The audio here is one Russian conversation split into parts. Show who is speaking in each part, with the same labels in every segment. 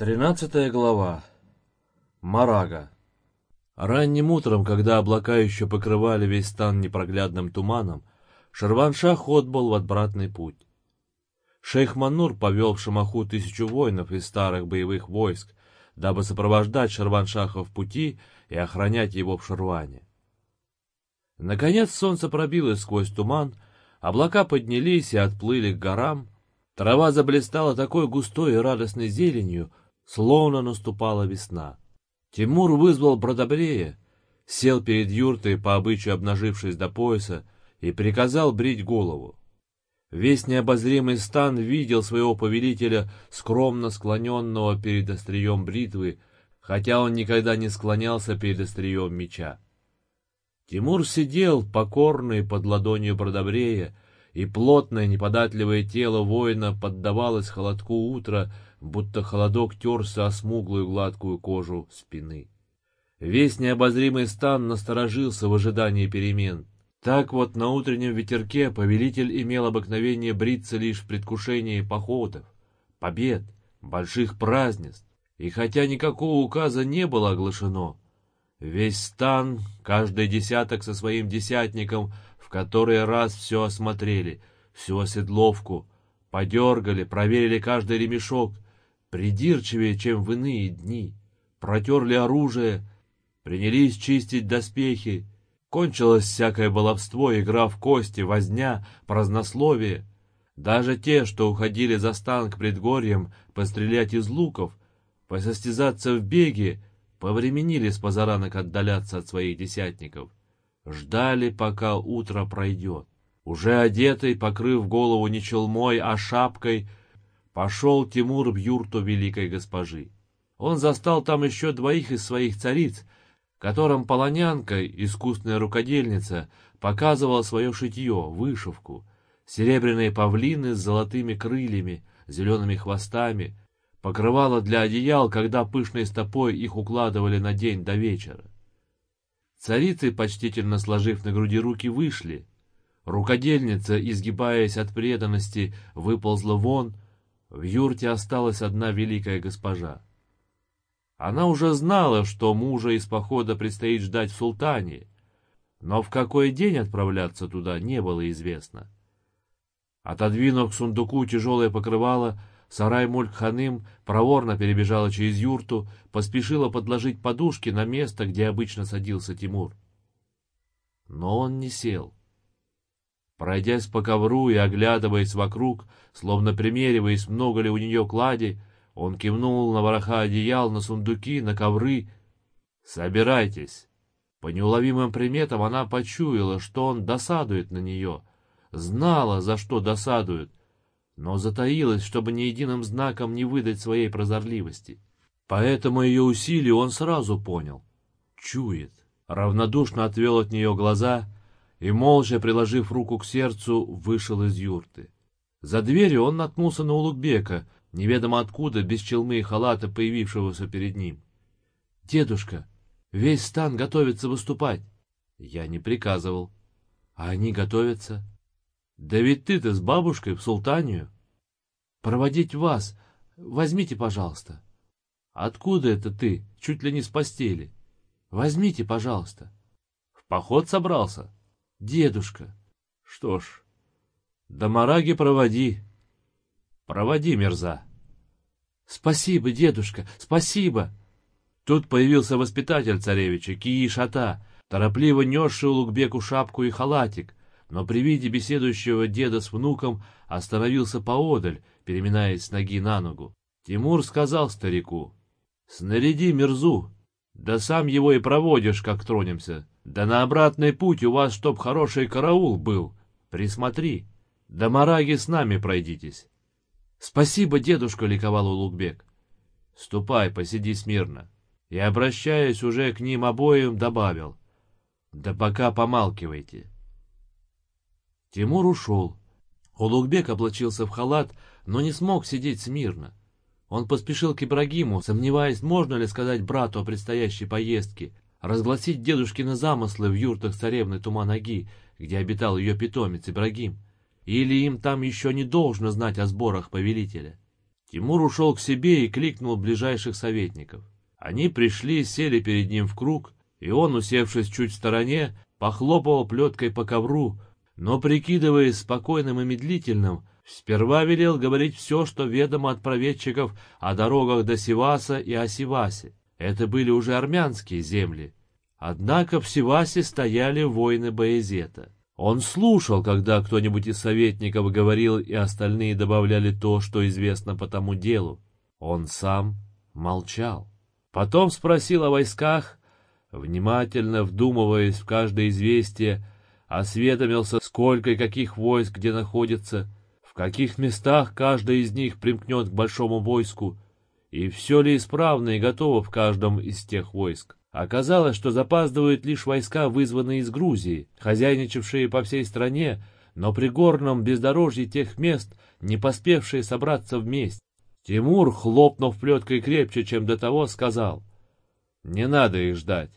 Speaker 1: Тринадцатая глава. Марага. Ранним утром, когда облака еще покрывали весь стан непроглядным туманом, Шарваншах отбыл в обратный путь. Шейх Манур повел в Шамаху тысячу воинов из старых боевых войск, дабы сопровождать Шарваншаха в пути и охранять его в Шарване. Наконец солнце пробилось сквозь туман, облака поднялись и отплыли к горам, трава заблистала такой густой и радостной зеленью, словно наступала весна. Тимур вызвал Бродобрея, сел перед юртой, по обычаю обнажившись до пояса, и приказал брить голову. Весь необозримый стан видел своего повелителя, скромно склоненного перед острием бритвы, хотя он никогда не склонялся перед острием меча. Тимур сидел, покорный под ладонью Бродобрея, и плотное неподатливое тело воина поддавалось холодку утра, будто холодок терся о смуглую гладкую кожу спины. Весь необозримый стан насторожился в ожидании перемен. Так вот на утреннем ветерке повелитель имел обыкновение бриться лишь в предвкушении походов, побед, больших празднеств, и хотя никакого указа не было оглашено, весь стан, каждый десяток со своим десятником, в который раз все осмотрели, всю оседловку, подергали, проверили каждый ремешок — придирчивее, чем в иные дни, протерли оружие, принялись чистить доспехи, кончилось всякое баловство, игра в кости, возня, празднословие. Даже те, что уходили за стан к предгорьям пострелять из луков, посостязаться в беге, повременили с позаранок отдаляться от своих десятников. Ждали, пока утро пройдет. Уже одетый, покрыв голову не челмой, а шапкой — Пошел Тимур в юрту великой госпожи. Он застал там еще двоих из своих цариц, которым полонянка, искусная рукодельница, показывала свое шитье, вышивку, серебряные павлины с золотыми крыльями, зелеными хвостами, покрывала для одеял, когда пышной стопой их укладывали на день до вечера. Царицы, почтительно сложив на груди руки, вышли. Рукодельница, изгибаясь от преданности, выползла вон, в юрте осталась одна великая госпожа. Она уже знала, что мужа из похода предстоит ждать в султане, но в какой день отправляться туда не было известно. Отодвинув к сундуку тяжелое покрывало, Сарай Мульк-ханым проворно перебежала через юрту, поспешила подложить подушки на место, где обычно садился Тимур. Но он не сел. Пройдясь по ковру и оглядываясь вокруг, словно примериваясь, много ли у нее клади, он кивнул на вороха одеял, на сундуки, на ковры. «Собирайтесь!» По неуловимым приметам она почуяла, что он досадует на нее. Знала, за что досадует, но затаилась, чтобы ни единым знаком не выдать своей прозорливости. Поэтому ее усилию он сразу понял. Чует. Равнодушно отвел от нее глаза — и, молча приложив руку к сердцу, вышел из юрты. За дверью он наткнулся на Улугбека, неведомо откуда, без челмы и халата, появившегося перед ним. — Дедушка, весь стан готовится выступать. — Я не приказывал. — А они готовятся. — Да ведь ты-то с бабушкой в султанию. — Проводить вас. Возьмите, пожалуйста. — Откуда это ты? Чуть ли не с постели. — Возьмите, пожалуйста. — В поход собрался? — Дедушка. Что ж, до Мараги проводи. Проводи, мерза. Спасибо, дедушка, спасибо. Тут появился воспитатель царевича, Кии Шата, торопливо несший Лукбеку шапку и халатик, но при виде беседующего деда с внуком остановился поодаль, переминаясь с ноги на ногу. Тимур сказал старику, «Снаряди мерзу, да сам его и проводишь, как тронемся. Да на обратный путь у вас чтоб хороший караул был. Присмотри. Да мараги с нами пройдитесь. Спасибо, дедушка, ликовал Улугбек. Ступай, посиди смирно. И, обращаясь уже к ним обоим, добавил. Да пока помалкивайте. Тимур ушел. Улугбек облачился в халат, но не смог сидеть смирно. Он поспешил к Ибрагиму, сомневаясь, можно ли сказать брату о предстоящей поездке, разгласить дедушкины замыслы в юртах царевны Туманаги, где обитал ее питомец Ибрагим, или им там еще не должно знать о сборах повелителя. Тимур ушел к себе и кликнул ближайших советников. Они пришли, сели перед ним в круг, и он, усевшись чуть в стороне, похлопал плеткой по ковру, но, прикидываясь спокойным и медлительным, сперва велел говорить все, что ведомо от проведчиков о дорогах до Сиваса и о Сивасе. Это были уже армянские земли. Однако в Сивасе стояли воины Боязета. Он слушал, когда кто-нибудь из советников говорил, и остальные добавляли то, что известно по тому делу. Он сам молчал. Потом спросил о войсках, внимательно вдумываясь в каждое известие, осведомился, сколько и каких войск где находится, в каких местах каждое из них примкнет к большому войску, и все ли исправно и готово в каждом из тех войск. Оказалось, что запаздывают лишь войска, вызванные из Грузии, хозяйничавшие по всей стране, но при горном бездорожье тех мест, не поспевшие собраться вместе. Тимур, хлопнув плеткой крепче, чем до того, сказал, «Не надо их ждать.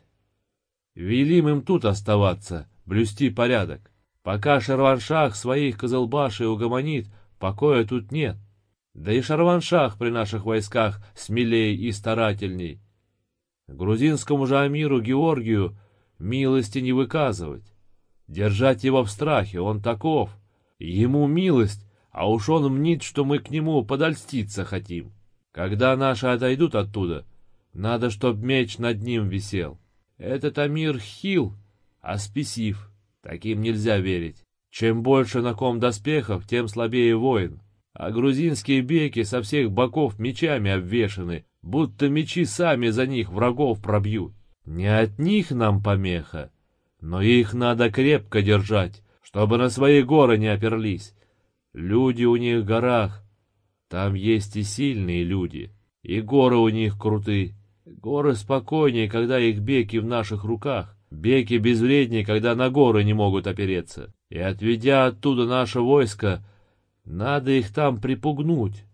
Speaker 1: Велим им тут оставаться, блюсти порядок. Пока Шарваншах своих Козылбашей угомонит, покоя тут нет. Да и Шарваншах при наших войсках смелее и старательней. Грузинскому же Амиру Георгию милости не выказывать. Держать его в страхе, он таков. Ему милость, а уж он мнит, что мы к нему подольститься хотим. Когда наши отойдут оттуда, надо, чтоб меч над ним висел. Этот Амир хил, а спесив. Таким нельзя верить. Чем больше на ком доспехов, тем слабее воин. А грузинские беки со всех боков мечами обвешаны, будто мечи сами за них врагов пробьют. Не от них нам помеха, но их надо крепко держать, чтобы на свои горы не оперлись. Люди у них в горах, там есть и сильные люди, и горы у них круты. Горы спокойнее, когда их беки в наших руках, беки безвреднее, когда на горы не могут опереться. И отведя оттуда наше войско, надо их там припугнуть,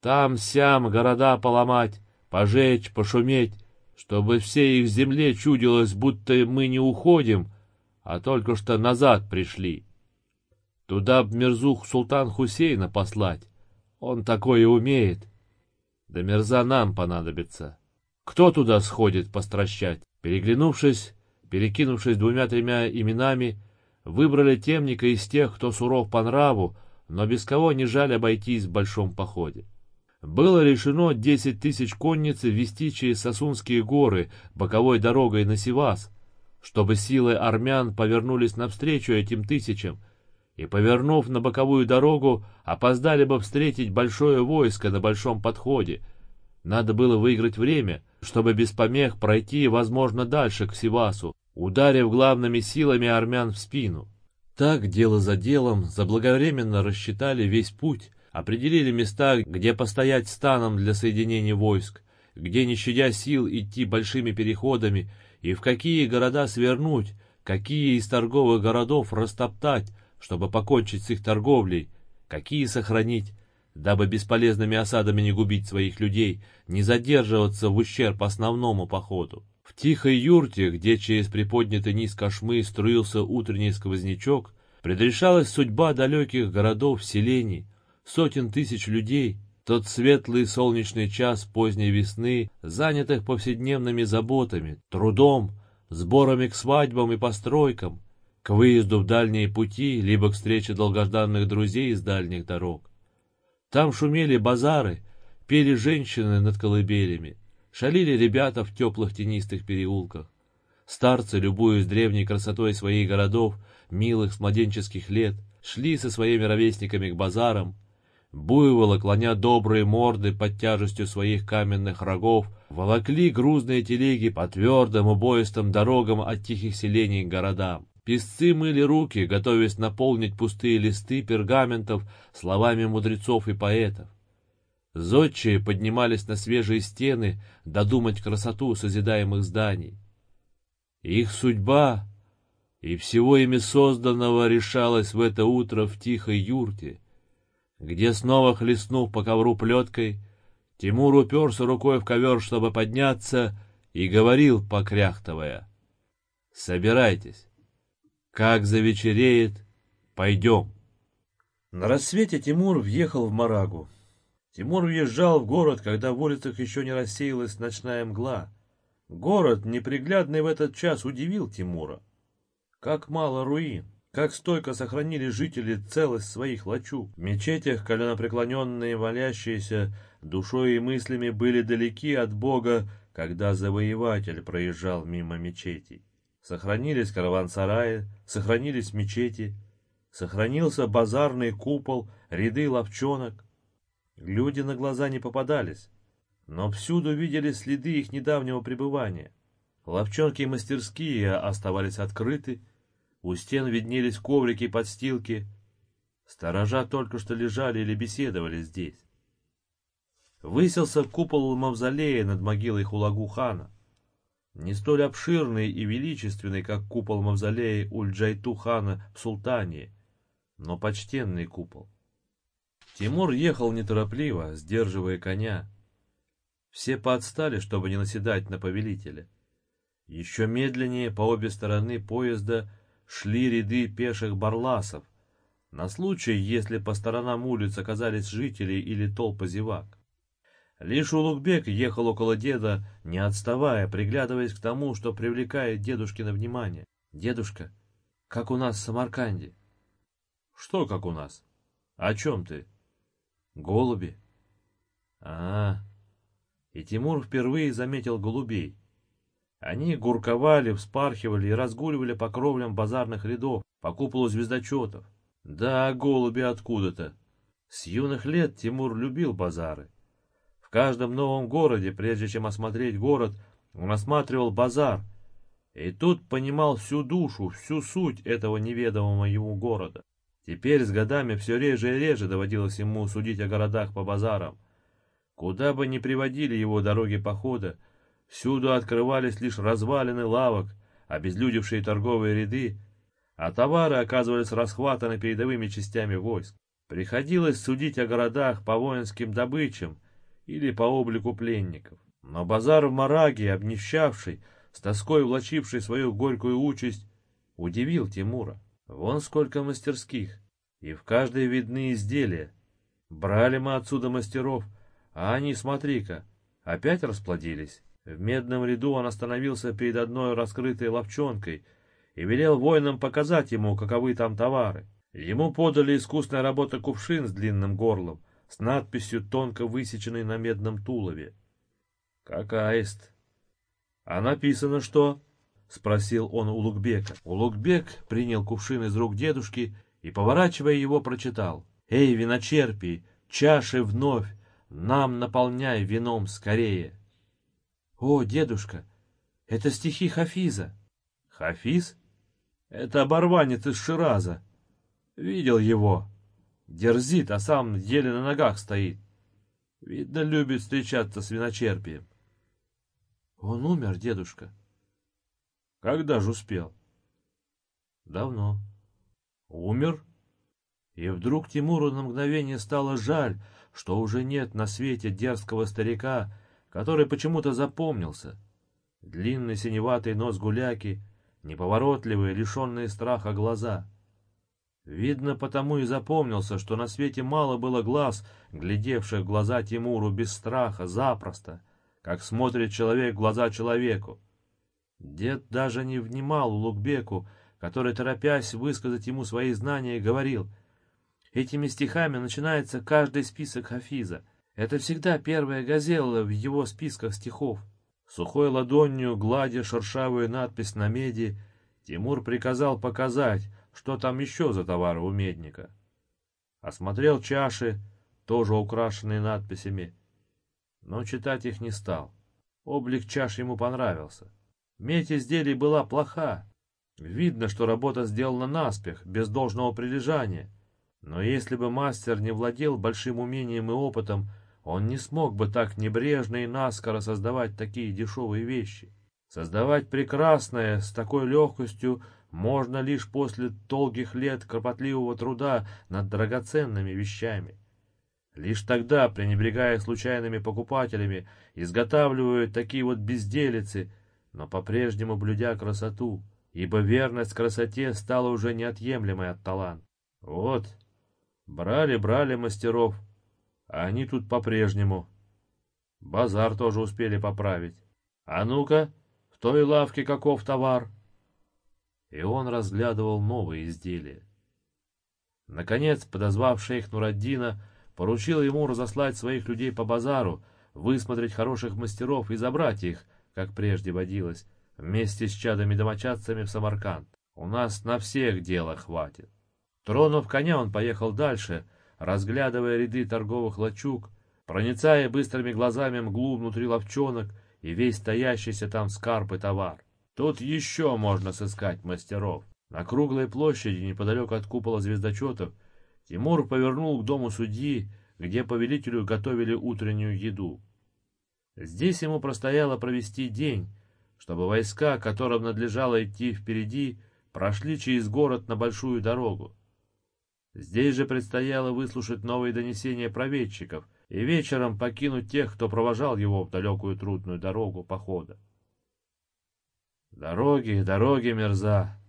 Speaker 1: там-сям города поломать, пожечь, пошуметь, чтобы все их земле чудилось, будто мы не уходим, а только что назад пришли. Туда б Мерзух султан Хусейна послать. Он такое умеет. Да Мерза нам понадобится. Кто туда сходит постращать? Переглянувшись, перекинувшись двумя-тремя именами, выбрали темника из тех, кто суров по нраву, но без кого не жаль обойтись в большом походе было решено 10 тысяч конниц ввести через Сосунские горы боковой дорогой на Сивас, чтобы силы армян повернулись навстречу этим тысячам, и, повернув на боковую дорогу, опоздали бы встретить большое войско на большом подходе. Надо было выиграть время, чтобы без помех пройти, возможно, дальше к Сивасу, ударив главными силами армян в спину. Так, дело за делом, заблаговременно рассчитали весь путь, Определили места, где постоять станом для соединения войск, где, не щадя сил, идти большими переходами, и в какие города свернуть, какие из торговых городов растоптать, чтобы покончить с их торговлей, какие сохранить, дабы бесполезными осадами не губить своих людей, не задерживаться в ущерб основному походу. Тихой юрте, где через приподнятый низ кошмы струился утренний сквознячок, предрешалась судьба далеких городов, селений, сотен тысяч людей, тот светлый солнечный час поздней весны, занятых повседневными заботами, трудом, сборами к свадьбам и постройкам, к выезду в дальние пути, либо к встрече долгожданных друзей из дальних дорог. Там шумели базары, пели женщины над колыбелями, шалили ребята в теплых тенистых переулках. Старцы, любуясь древней красотой своих городов, милых с младенческих лет, шли со своими ровесниками к базарам, Буйволы, клоня добрые морды под тяжестью своих каменных рогов, волокли грузные телеги по твердым убоистым дорогам от тихих селений к городам. Песцы мыли руки, готовясь наполнить пустые листы пергаментов словами мудрецов и поэтов. Зодчие поднимались на свежие стены додумать красоту созидаемых зданий. Их судьба и всего ими созданного решалась в это утро в тихой юрте — где, снова хлестнув по ковру плеткой, Тимур уперся рукой в ковер, чтобы подняться, и говорил, покряхтывая, «Собирайтесь. Как завечереет, пойдем». На рассвете Тимур въехал в Марагу. Тимур въезжал в город, когда в улицах еще не рассеялась ночная мгла. Город, неприглядный в этот час, удивил Тимура. Как мало руин, как стойко сохранили жители целость своих лачуг. В мечетях коленопреклоненные молящиеся душой и мыслями были далеки от Бога, когда завоеватель проезжал мимо мечетей. Сохранились караван-сараи, сохранились мечети, сохранился базарный купол, ряды ловчонок. Люди на глаза не попадались, но всюду видели следы их недавнего пребывания. Ловчонки и мастерские оставались открыты, у стен виднелись коврики и подстилки. Сторожа только что лежали или беседовали здесь. Высился купол мавзолея над могилой Хулагу хана. Не столь обширный и величественный, как купол мавзолея Ульджайту хана в Султании, но почтенный купол. Тимур ехал неторопливо, сдерживая коня. Все поотстали, чтобы не наседать на повелителя. Еще медленнее по обе стороны поезда шли ряды пеших барласов, на случай, если по сторонам улиц оказались жители или толпы зевак. Лишь Улугбек ехал около деда, не отставая, приглядываясь к тому, что привлекает дедушкино внимание. «Дедушка, как у нас в Самарканде?» «Что как у нас? О чем ты?» «Голуби». «А, -а, -а. И Тимур впервые заметил голубей. Они гурковали, вспархивали и разгуливали по кровлям базарных рядов, по куполу звездочетов. Да, голуби откуда-то. С юных лет Тимур любил базары. В каждом новом городе, прежде чем осмотреть город, он осматривал базар, и тут понимал всю душу, всю суть этого неведомого ему города. Теперь с годами все реже и реже доводилось ему судить о городах по базарам. Куда бы ни приводили его дороги похода, Всюду открывались лишь развалины лавок, обезлюдевшие торговые ряды, а товары оказывались расхватаны передовыми частями войск. Приходилось судить о городах по воинским добычам или по облику пленников. Но базар в Мараге, обнищавший, с тоской влачивший свою горькую участь, удивил Тимура. Вон сколько мастерских, и в каждой видны изделия. Брали мы отсюда мастеров, а они, смотри-ка, опять расплодились. В медном ряду он остановился перед одной раскрытой ловчонкой и велел воинам показать ему, каковы там товары. Ему подали искусная работа кувшин с длинным горлом, с надписью, тонко высеченной на медном тулове. Как аист. А написано что? — спросил он у Лукбека. Улугбек принял кувшин из рук дедушки и, поворачивая его, прочитал. «Эй, виночерпий, чаши вновь, нам наполняй вином скорее!» «О, дедушка, это стихи Хафиза». «Хафиз? Это оборванец из Шираза. Видел его. Дерзит, а сам еле на ногах стоит. Видно, любит встречаться с виночерпием». «Он умер, дедушка». «Когда же успел?» «Давно». «Умер?» И вдруг Тимуру на мгновение стало жаль, что уже нет на свете дерзкого старика, который почему-то запомнился. Длинный синеватый нос гуляки, неповоротливые, лишенные страха глаза. Видно, потому и запомнился, что на свете мало было глаз, глядевших в глаза Тимуру без страха, запросто, как смотрит человек в глаза человеку. Дед даже не внимал Лукбеку, который, торопясь высказать ему свои знания, говорил, «Этими стихами начинается каждый список Хафиза — это всегда первая газела в его списках стихов. Сухой ладонью, гладя шершавую надпись на меди, Тимур приказал показать, что там еще за товары у медника. Осмотрел чаши, тоже украшенные надписями, но читать их не стал. Облик чаш ему понравился. Медь изделий была плоха. Видно, что работа сделана наспех, без должного прилежания. Но если бы мастер не владел большим умением и опытом, он не смог бы так небрежно и наскоро создавать такие дешевые вещи. Создавать прекрасное с такой легкостью можно лишь после долгих лет кропотливого труда над драгоценными вещами. Лишь тогда, пренебрегая случайными покупателями, изготавливают такие вот безделицы, но по-прежнему блюдя красоту, ибо верность красоте стала уже неотъемлемой от таланта. Вот, брали-брали мастеров, А они тут по-прежнему. Базар тоже успели поправить. А ну-ка, в той лавке каков товар? И он разглядывал новые изделия. Наконец, подозвав шейх Нураддина, поручил ему разослать своих людей по базару, высмотреть хороших мастеров и забрать их, как прежде водилось, вместе с чадами-домочадцами в Самарканд. У нас на всех дела хватит. Тронув коня, он поехал дальше, разглядывая ряды торговых лачуг, проницая быстрыми глазами мглу внутри ловчонок и весь стоящийся там скарб и товар. Тут еще можно сыскать мастеров. На круглой площади, неподалеку от купола звездочетов, Тимур повернул к дому судьи, где повелителю готовили утреннюю еду. Здесь ему простояло провести день, чтобы войска, которым надлежало идти впереди, прошли через город на большую дорогу. Здесь же предстояло выслушать новые донесения проведчиков и вечером покинуть тех, кто провожал его в далекую трудную дорогу похода. «Дороги, дороги, мерза!»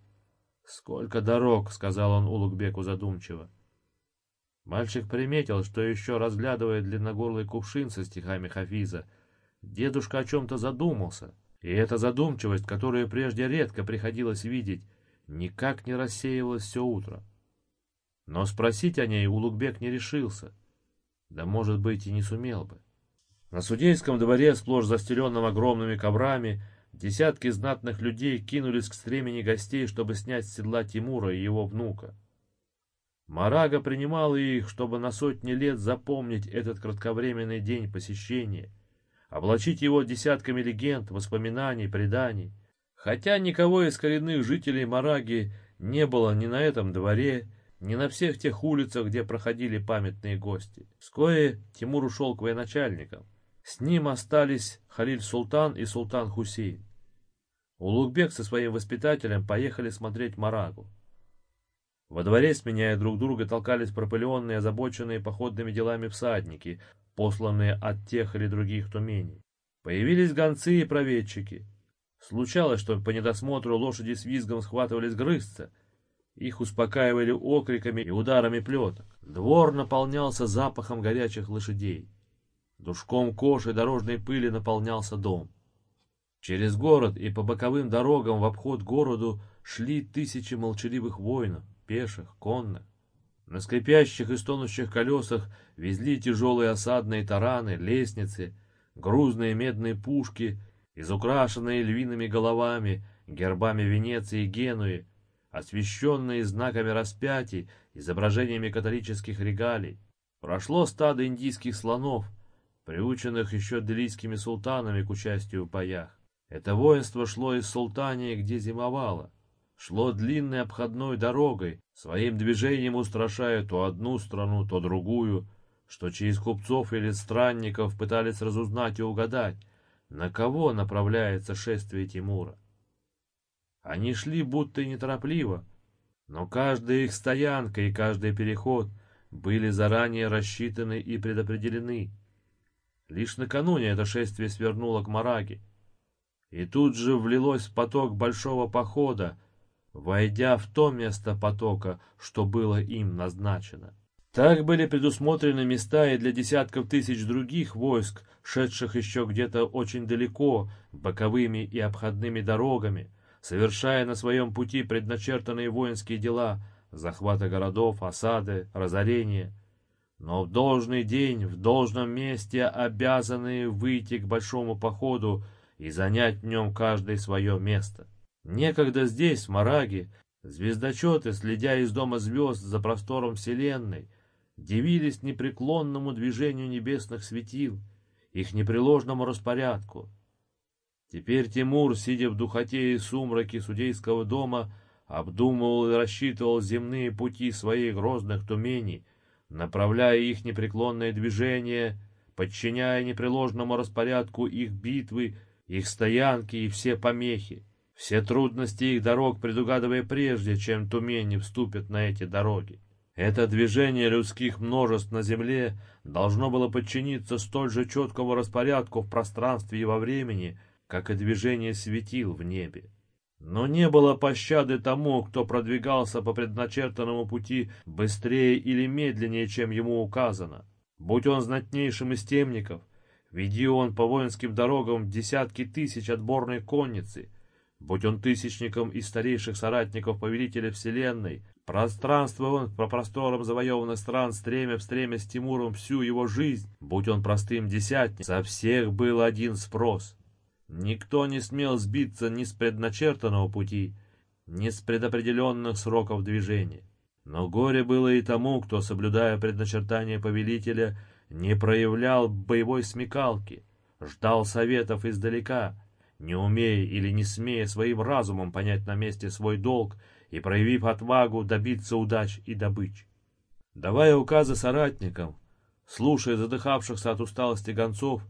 Speaker 1: «Сколько дорог!» — сказал он Улугбеку задумчиво. Мальчик приметил, что еще разглядывая длинногорлый кувшин со стихами Хафиза, дедушка о чем-то задумался, и эта задумчивость, которую прежде редко приходилось видеть, никак не рассеивалась все утро. Но спросить о ней Улугбек не решился, да, может быть, и не сумел бы. На судейском дворе, сплошь застеленном огромными коврами, Десятки знатных людей кинулись к стремени гостей, чтобы снять с седла Тимура и его внука. Марага принимала их, чтобы на сотни лет запомнить этот кратковременный день посещения, облачить его десятками легенд, воспоминаний, преданий. Хотя никого из коренных жителей Мараги не было ни на этом дворе, ни на всех тех улицах, где проходили памятные гости. Вскоре Тимур ушел к военачальникам. С ним остались Халиль Султан и Султан Хусейн. Улугбек со своим воспитателем поехали смотреть Марагу. Во дворе, сменяя друг друга, толкались пропыленные, озабоченные походными делами всадники, посланные от тех или других тумений. Появились гонцы и проведчики. Случалось, что по недосмотру лошади с визгом схватывались грызться. Их успокаивали окриками и ударами плеток. Двор наполнялся запахом горячих лошадей. Душком кожи дорожной пыли наполнялся дом. Через город и по боковым дорогам в обход городу шли тысячи молчаливых воинов, пеших, конных. На скрипящих и стонущих колесах везли тяжелые осадные тараны, лестницы, грузные медные пушки, изукрашенные львиными головами, гербами Венеции и Генуи, освещенные знаками распятий, изображениями католических регалий. Прошло стадо индийских слонов — приученных еще делийскими султанами к участию в боях. Это воинство шло из Султании, где зимовало. Шло длинной обходной дорогой, своим движением устрашая то одну страну, то другую, что через купцов или странников пытались разузнать и угадать, на кого направляется шествие Тимура. Они шли будто неторопливо, но каждая их стоянка и каждый переход были заранее рассчитаны и предопределены. Лишь накануне это шествие свернуло к Мараге. И тут же влилось в поток большого похода, войдя в то место потока, что было им назначено. Так были предусмотрены места и для десятков тысяч других войск, шедших еще где-то очень далеко, боковыми и обходными дорогами, совершая на своем пути предначертанные воинские дела, захвата городов, осады, разорения, но в должный день, в должном месте обязаны выйти к большому походу и занять в нем каждое свое место. Некогда здесь, в Мараге, звездочеты, следя из дома звезд за простором Вселенной, дивились непреклонному движению небесных светил, их непреложному распорядку. Теперь Тимур, сидя в духоте и сумраке судейского дома, обдумывал и рассчитывал земные пути своих грозных тумений, направляя их непреклонное движение, подчиняя непреложному распорядку их битвы, их стоянки и все помехи, все трудности их дорог предугадывая прежде, чем тумени вступят на эти дороги. Это движение людских множеств на земле должно было подчиниться столь же четкому распорядку в пространстве и во времени, как и движение светил в небе. Но не было пощады тому, кто продвигался по предначертанному пути быстрее или медленнее, чем ему указано. Будь он знатнейшим из темников, веди он по воинским дорогам десятки тысяч отборной конницы, будь он тысячником из старейших соратников повелителя вселенной, пространствуя он по просторам завоеванных стран, стремя в стремя с Тимуром всю его жизнь, будь он простым десятником, со всех был один спрос. Никто не смел сбиться ни с предначертанного пути, ни с предопределенных сроков движения. Но горе было и тому, кто, соблюдая предначертание повелителя, не проявлял боевой смекалки, ждал советов издалека, не умея или не смея своим разумом понять на месте свой долг и, проявив отвагу, добиться удач и добыч. Давая указы соратникам, слушая задыхавшихся от усталости гонцов,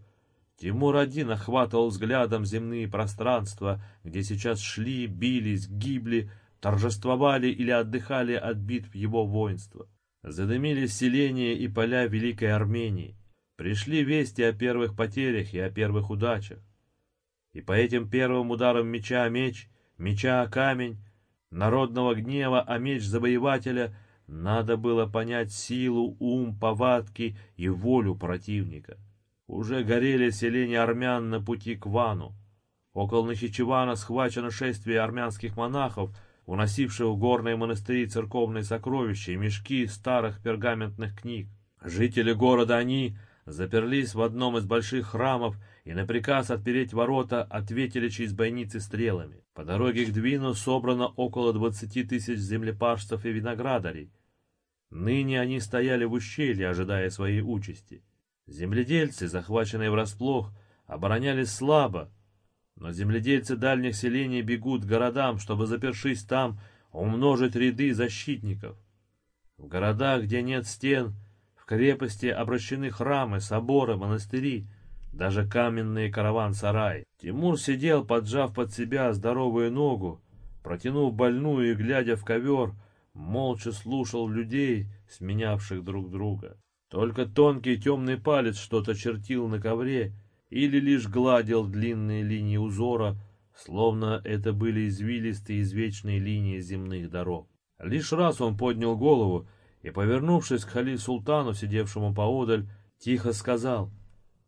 Speaker 1: Тимур один охватывал взглядом земные пространства, где сейчас шли, бились, гибли, торжествовали или отдыхали от битв его воинства. Задымились селения и поля Великой Армении. Пришли вести о первых потерях и о первых удачах. И по этим первым ударам меча о меч, меча о камень, народного гнева о меч завоевателя надо было понять силу, ум, повадки и волю противника. Уже горели селения армян на пути к Вану. Около Нахичевана схвачено шествие армянских монахов — уносивших в горные монастыри церковные сокровища и мешки старых пергаментных книг. Жители города они заперлись в одном из больших храмов и на приказ отпереть ворота ответили через бойницы стрелами. По дороге к Двину собрано около двадцати тысяч землепашцев и виноградарей. Ныне они стояли в ущелье, ожидая своей участи. Земледельцы, захваченные врасплох, оборонялись слабо, но земледельцы дальних селений бегут к городам, чтобы, запершись там, умножить ряды защитников. В городах, где нет стен, крепости обращены храмы, соборы, монастыри, даже каменные караван-сараи. Тимур сидел, поджав под себя здоровую ногу, протянув больную и, глядя в ковер, молча слушал людей, сменявших друг друга. Только тонкий темный палец что-то чертил на ковре, или лишь гладил длинные линии узора, словно это были извилистые извечные линии земных дорог. Лишь раз он поднял голову и, повернувшись к Хали Султану, сидевшему поодаль, тихо сказал,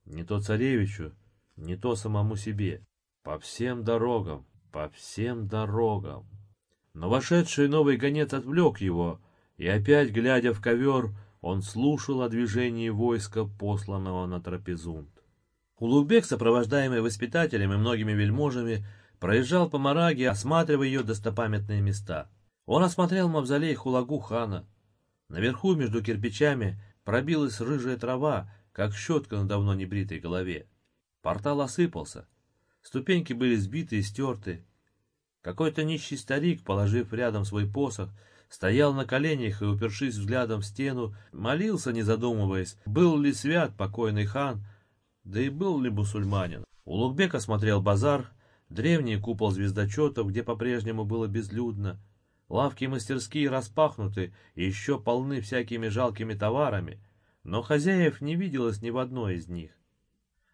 Speaker 1: не то царевичу, не то самому себе, по всем дорогам, по всем дорогам. Но вошедший новый гонец отвлек его, и опять, глядя в ковер, он слушал о движении войска, посланного на трапезунт. Улугбек, сопровождаемый воспитателем и многими вельможами, проезжал по Мараге, осматривая ее достопамятные места. Он осмотрел мавзолей Хулагу хана. Наверху, между кирпичами, пробилась рыжая трава, как щетка на давно небритой голове. Портал осыпался. Ступеньки были сбиты и стерты. Какой-то нищий старик, положив рядом свой посох, стоял на коленях и, упершись взглядом в стену, молился, не задумываясь, был ли свят покойный хан, да и был ли мусульманин. Улугбек осмотрел базар, древний купол звездочетов, где по-прежнему было безлюдно. Лавки и мастерские распахнуты и еще полны всякими жалкими товарами, но хозяев не виделось ни в одной из них.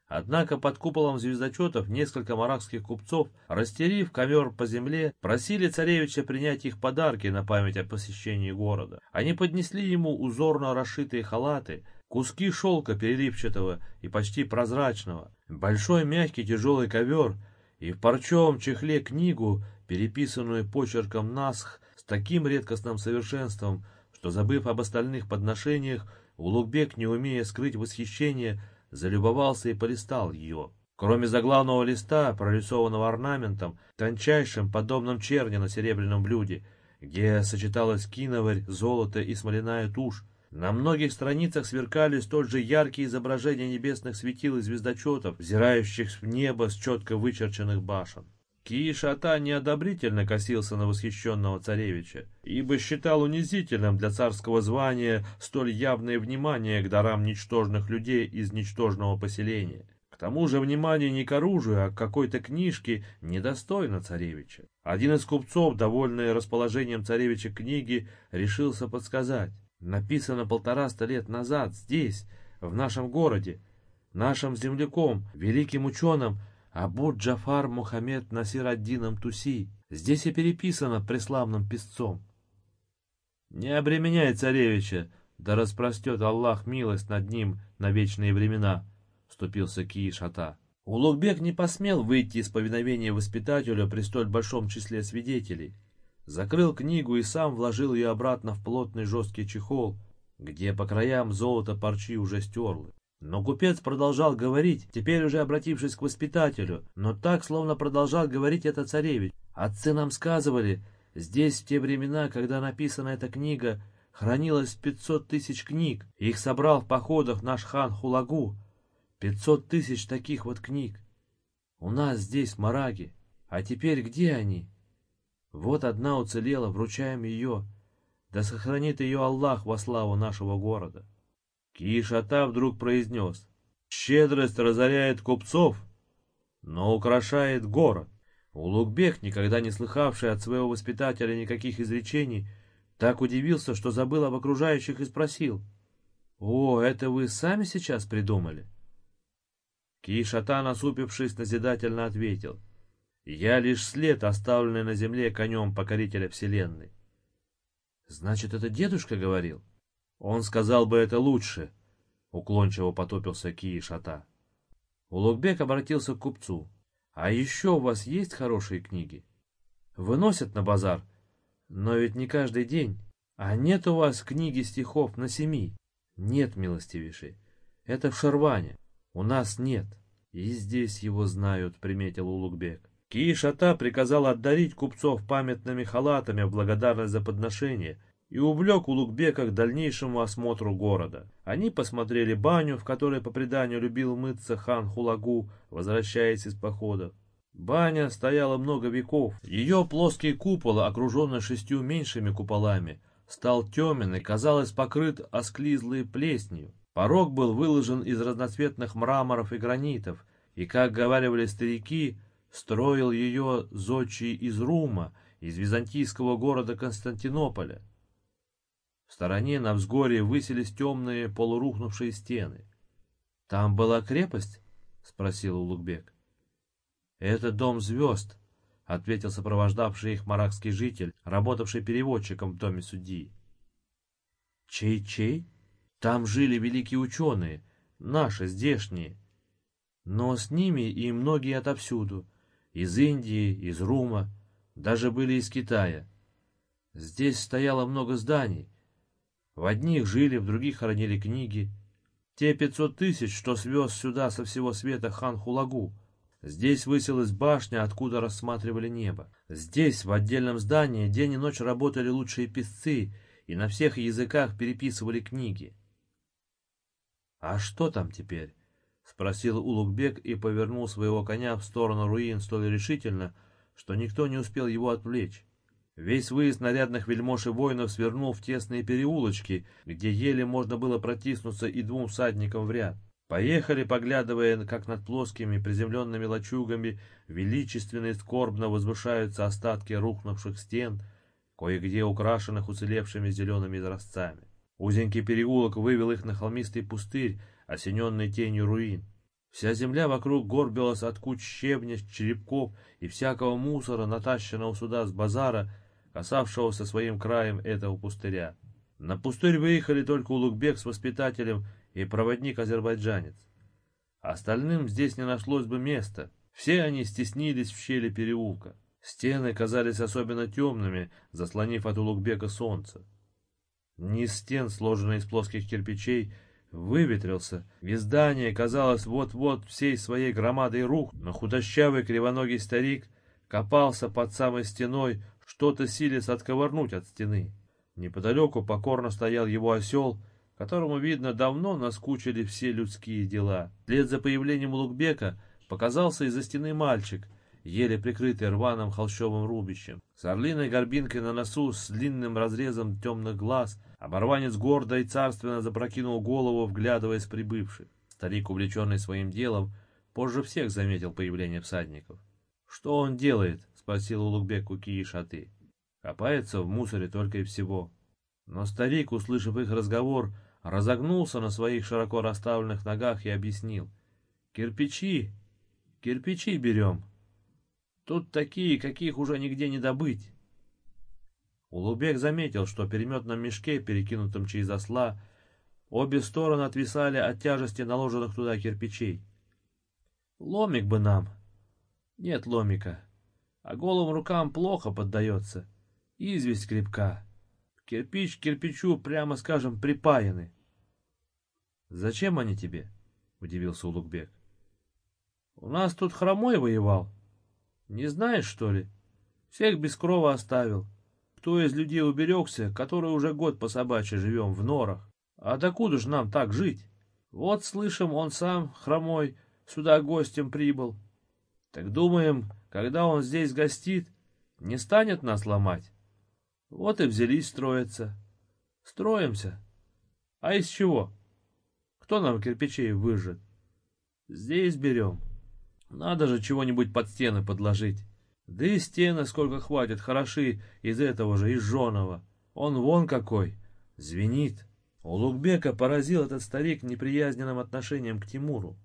Speaker 1: Однако под куполом звездочетов несколько маракских купцов, растерив ковер по земле, просили царевича принять их подарки на память о посещении города. Они поднесли ему узорно расшитые халаты, куски шелка переливчатого и почти прозрачного, большой мягкий тяжелый ковер и в парчевом чехле книгу, переписанную почерком Насх таким редкостным совершенством, что, забыв об остальных подношениях, Улугбек, не умея скрыть восхищение, залюбовался и полистал ее. Кроме заглавного листа, прорисованного орнаментом, тончайшим, подобным черни на серебряном блюде, где сочеталась киноварь, золото и смоляная тушь, на многих страницах сверкали столь же яркие изображения небесных светил и звездочетов, взирающих в небо с четко вычерченных башен. Киишата неодобрительно косился на восхищенного царевича, ибо считал унизительным для царского звания столь явное внимание к дарам ничтожных людей из ничтожного поселения. К тому же внимание не к оружию, а к какой-то книжке недостойно царевича. Один из купцов, довольный расположением царевича книги, решился подсказать. Написано полтораста лет назад, здесь, в нашем городе, нашим земляком, великим ученым Абу Джафар Мухаммед Насир-ад-Дином Туси. Здесь и переписано преславным писцом. «Не обременяй царевича», да распростет Аллах милость над ним на вечные времена, — вступился Киишата. Улугбек не посмел выйти из повиновения воспитателя при столь большом числе свидетелей. Закрыл книгу и сам вложил ее обратно в плотный жесткий чехол, где по краям золото парчи уже стерлы. Но купец продолжал говорить, теперь уже обратившись к воспитателю, но так, словно продолжал говорить это царевич. Отцы нам сказывали, здесь в те времена, когда написана эта книга, хранилось пятьсот тысяч книг, их собрал в походах наш хан Хулагу. Пятьсот тысяч таких вот книг. У нас здесь мараги. А теперь где они? Вот одна уцелела, вручаем ее. Да сохранит ее Аллах во славу нашего города. Кишата вдруг произнес. Щедрость разоряет купцов, но украшает город. Улугбек, никогда не слыхавший от своего воспитателя никаких изречений, так удивился, что забыл об окружающих и спросил. «О, это вы сами сейчас придумали?» Кишата, насупившись, назидательно ответил. «Я лишь след, оставленный на земле конем покорителя вселенной». «Значит, это дедушка говорил?» «Он сказал бы это лучше», — уклончиво потопился Киишата. Улугбек обратился к купцу. «А еще у вас есть хорошие книги? Выносят на базар, но ведь не каждый день. А нет у вас книги стихов на семи?» «Нет, милостивейший, это в Шарване. У нас нет. И здесь его знают, приметил Улугбек. Киишата приказал отдарить купцов памятными халатами в благодарность за подношение и увлек Улугбека к дальнейшему осмотру города. Они посмотрели баню, в которой по преданию любил мыться хан Хулагу, возвращаясь из походов. Баня стояла много веков. Ее плоский купол, окруженный шестью меньшими куполами, стал темен и, казалось, покрыт осклизлой плесенью. Порог был выложен из разноцветных мраморов и гранитов, и, как говаривали старики, строил ее зодчий из Рума, из византийского города Константинополя. В стороне на взгоре высились темные полурухнувшие стены. — Там была крепость? — спросил Улугбек. — Это дом звезд, — ответил сопровождавший их маракский житель, работавший переводчиком в доме судьи. — Чей-чей? Там жили великие ученые, наши, здешние. Но с ними и многие отовсюду, из Индии, из Рума, даже были из Китая. Здесь стояло много зданий. В одних жили, в других хранили книги. Те пятьсот тысяч, что свез сюда со всего света хан Хулагу. Здесь высилась башня, откуда рассматривали небо. Здесь, в отдельном здании, день и ночь работали лучшие писцы и на всех языках переписывали книги. «А что там теперь?» — спросил Улугбек и повернул своего коня в сторону руин столь решительно, что никто не успел его отвлечь. Весь выезд нарядных вельмож и воинов свернул в тесные переулочки, где еле можно было протиснуться и двум всадникам в ряд. Поехали, поглядывая, как над плоскими приземленными лачугами величественно и скорбно возвышаются остатки рухнувших стен, кое-где украшенных уцелевшими зелеными изразцами. Узенький переулок вывел их на холмистый пустырь, осененный тенью руин. Вся земля вокруг горбилась от куч щебня, черепков и всякого мусора, натащенного сюда с базара, касавшегося своим краем этого пустыря. На пустырь выехали только Улугбек с воспитателем и проводник-азербайджанец. Остальным здесь не нашлось бы места. Все они стеснились в щели переулка. Стены казались особенно темными, заслонив от Улугбека солнце. Низ стен, сложенный из плоских кирпичей, выветрился, и здание, казалось, вот-вот всей своей громадой рух, но худощавый кривоногий старик копался под самой стеной, что-то силясь отковырнуть от стены. Неподалеку покорно стоял его осел, которому, видно, давно наскучили все людские дела. Вслед за появлением Лукбека показался из-за стены мальчик, еле прикрытый рваным холщовым рубищем. С орлиной горбинкой на носу, с длинным разрезом темных глаз, оборванец гордо и царственно запрокинул голову, вглядываясь прибывших. Старик, увлеченный своим делом, позже всех заметил появление всадников. «Что он делает?» — спросил Улугбек у Киишаты. «Копается в мусоре только и всего». Но старик, услышав их разговор, разогнулся на своих широко расставленных ногах и объяснил. «Кирпичи! Кирпичи берем!» Тут такие, каких уже нигде не добыть. Улубек заметил, что в переметном мешке, перекинутом через осла, обе стороны отвисали от тяжести наложенных туда кирпичей. Ломик бы нам. Нет ломика. А голым рукам плохо поддается. Известь крепка. Кирпич к кирпичу, прямо скажем, припаяны. Зачем они тебе? Удивился Улугбек. У нас тут хромой воевал. Не знаешь, что ли? Всех без крова оставил. Кто из людей уберегся, который уже год по собачьи живем в норах? А докуда же нам так жить? Вот слышим, он сам, хромой, сюда гостем прибыл. Так думаем, когда он здесь гостит, не станет нас ломать. Вот и взялись строиться. Строимся. А из чего? Кто нам кирпичей выжжет? Здесь берем. Надо же чего-нибудь под стены подложить. Да и стены сколько хватит, хороши из этого же, из жженого. Он вон какой, звенит. У Лукбека поразил этот старик неприязненным отношением к Тимуру.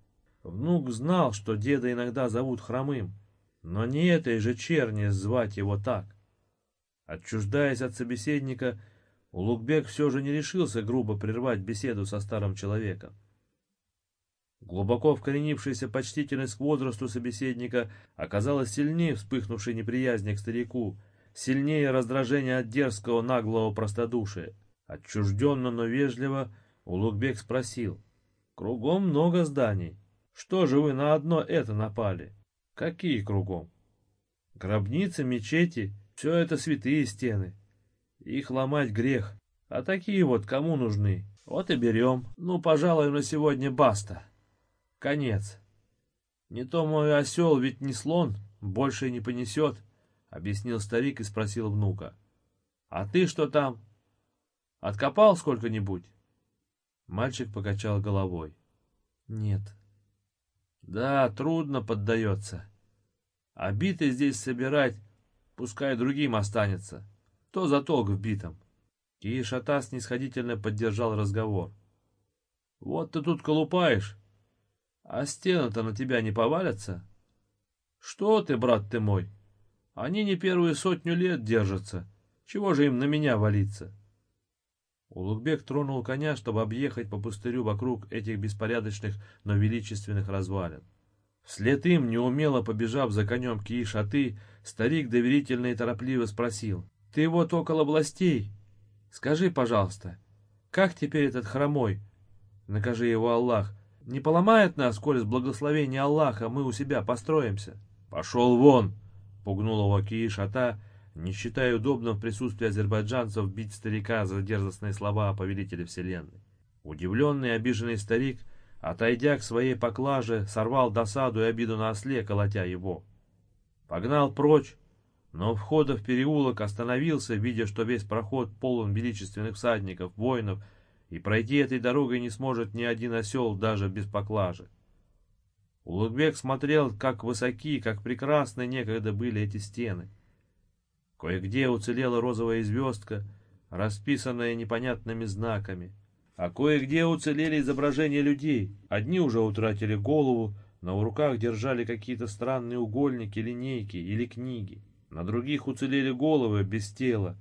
Speaker 1: Внук знал, что деда иногда зовут Хромым, но не этой же черни звать его так. Отчуждаясь от собеседника, Улугбек все же не решился грубо прервать беседу со старым человеком. Глубоко вкоренившаяся почтительность к возрасту собеседника оказалась сильнее вспыхнувшей неприязни к старику, сильнее раздражения от дерзкого наглого простодушия. Отчужденно, но вежливо Улугбек спросил. «Кругом много зданий. Что же вы на одно это напали? Какие кругом? Гробницы, мечети, все это святые стены. Их ломать грех. А такие вот кому нужны? Вот и берем. Ну, пожалуй, на сегодня баста. Конец. Не то мой осел ведь не слон, больше не понесет, объяснил старик и спросил внука. А ты что там? Откопал сколько-нибудь? Мальчик покачал головой. Нет, да, трудно поддается. А биты здесь собирать, пускай другим останется. То за толк в битом. И Шатас снисходительно поддержал разговор. Вот ты тут колупаешь, а стены-то на тебя не повалятся? Что ты, брат ты мой? Они не первую сотню лет держатся. Чего же им на меня валиться? Улугбек тронул коня, чтобы объехать по пустырю вокруг этих беспорядочных, но величественных развалин. Вслед им, неумело побежав за конем Киишаты, старик доверительно и торопливо спросил. «Ты вот около властей. Скажи, пожалуйста, как теперь этот хромой, накажи его Аллах, не поломает нас, коль с благословения Аллаха мы у себя построимся?» «Пошел вон!» — пугнул его Киишата, не считая удобным в присутствии азербайджанцев бить старика за дерзостные слова о повелителе вселенной. Удивленный и обиженный старик, отойдя к своей поклаже, сорвал досаду и обиду на осле, колотя его. Погнал прочь, но у входа в переулок остановился, видя, что весь проход полон величественных всадников, воинов, и пройти этой дорогой не сможет ни один осел даже без поклажи. Улугбек смотрел, как высоки, как прекрасны некогда были эти стены. Кое-где уцелела розовая звездка, расписанная непонятными знаками. А кое-где уцелели изображения людей. Одни уже утратили голову, но в руках держали какие-то странные угольники, линейки или книги. На других уцелели головы без тела,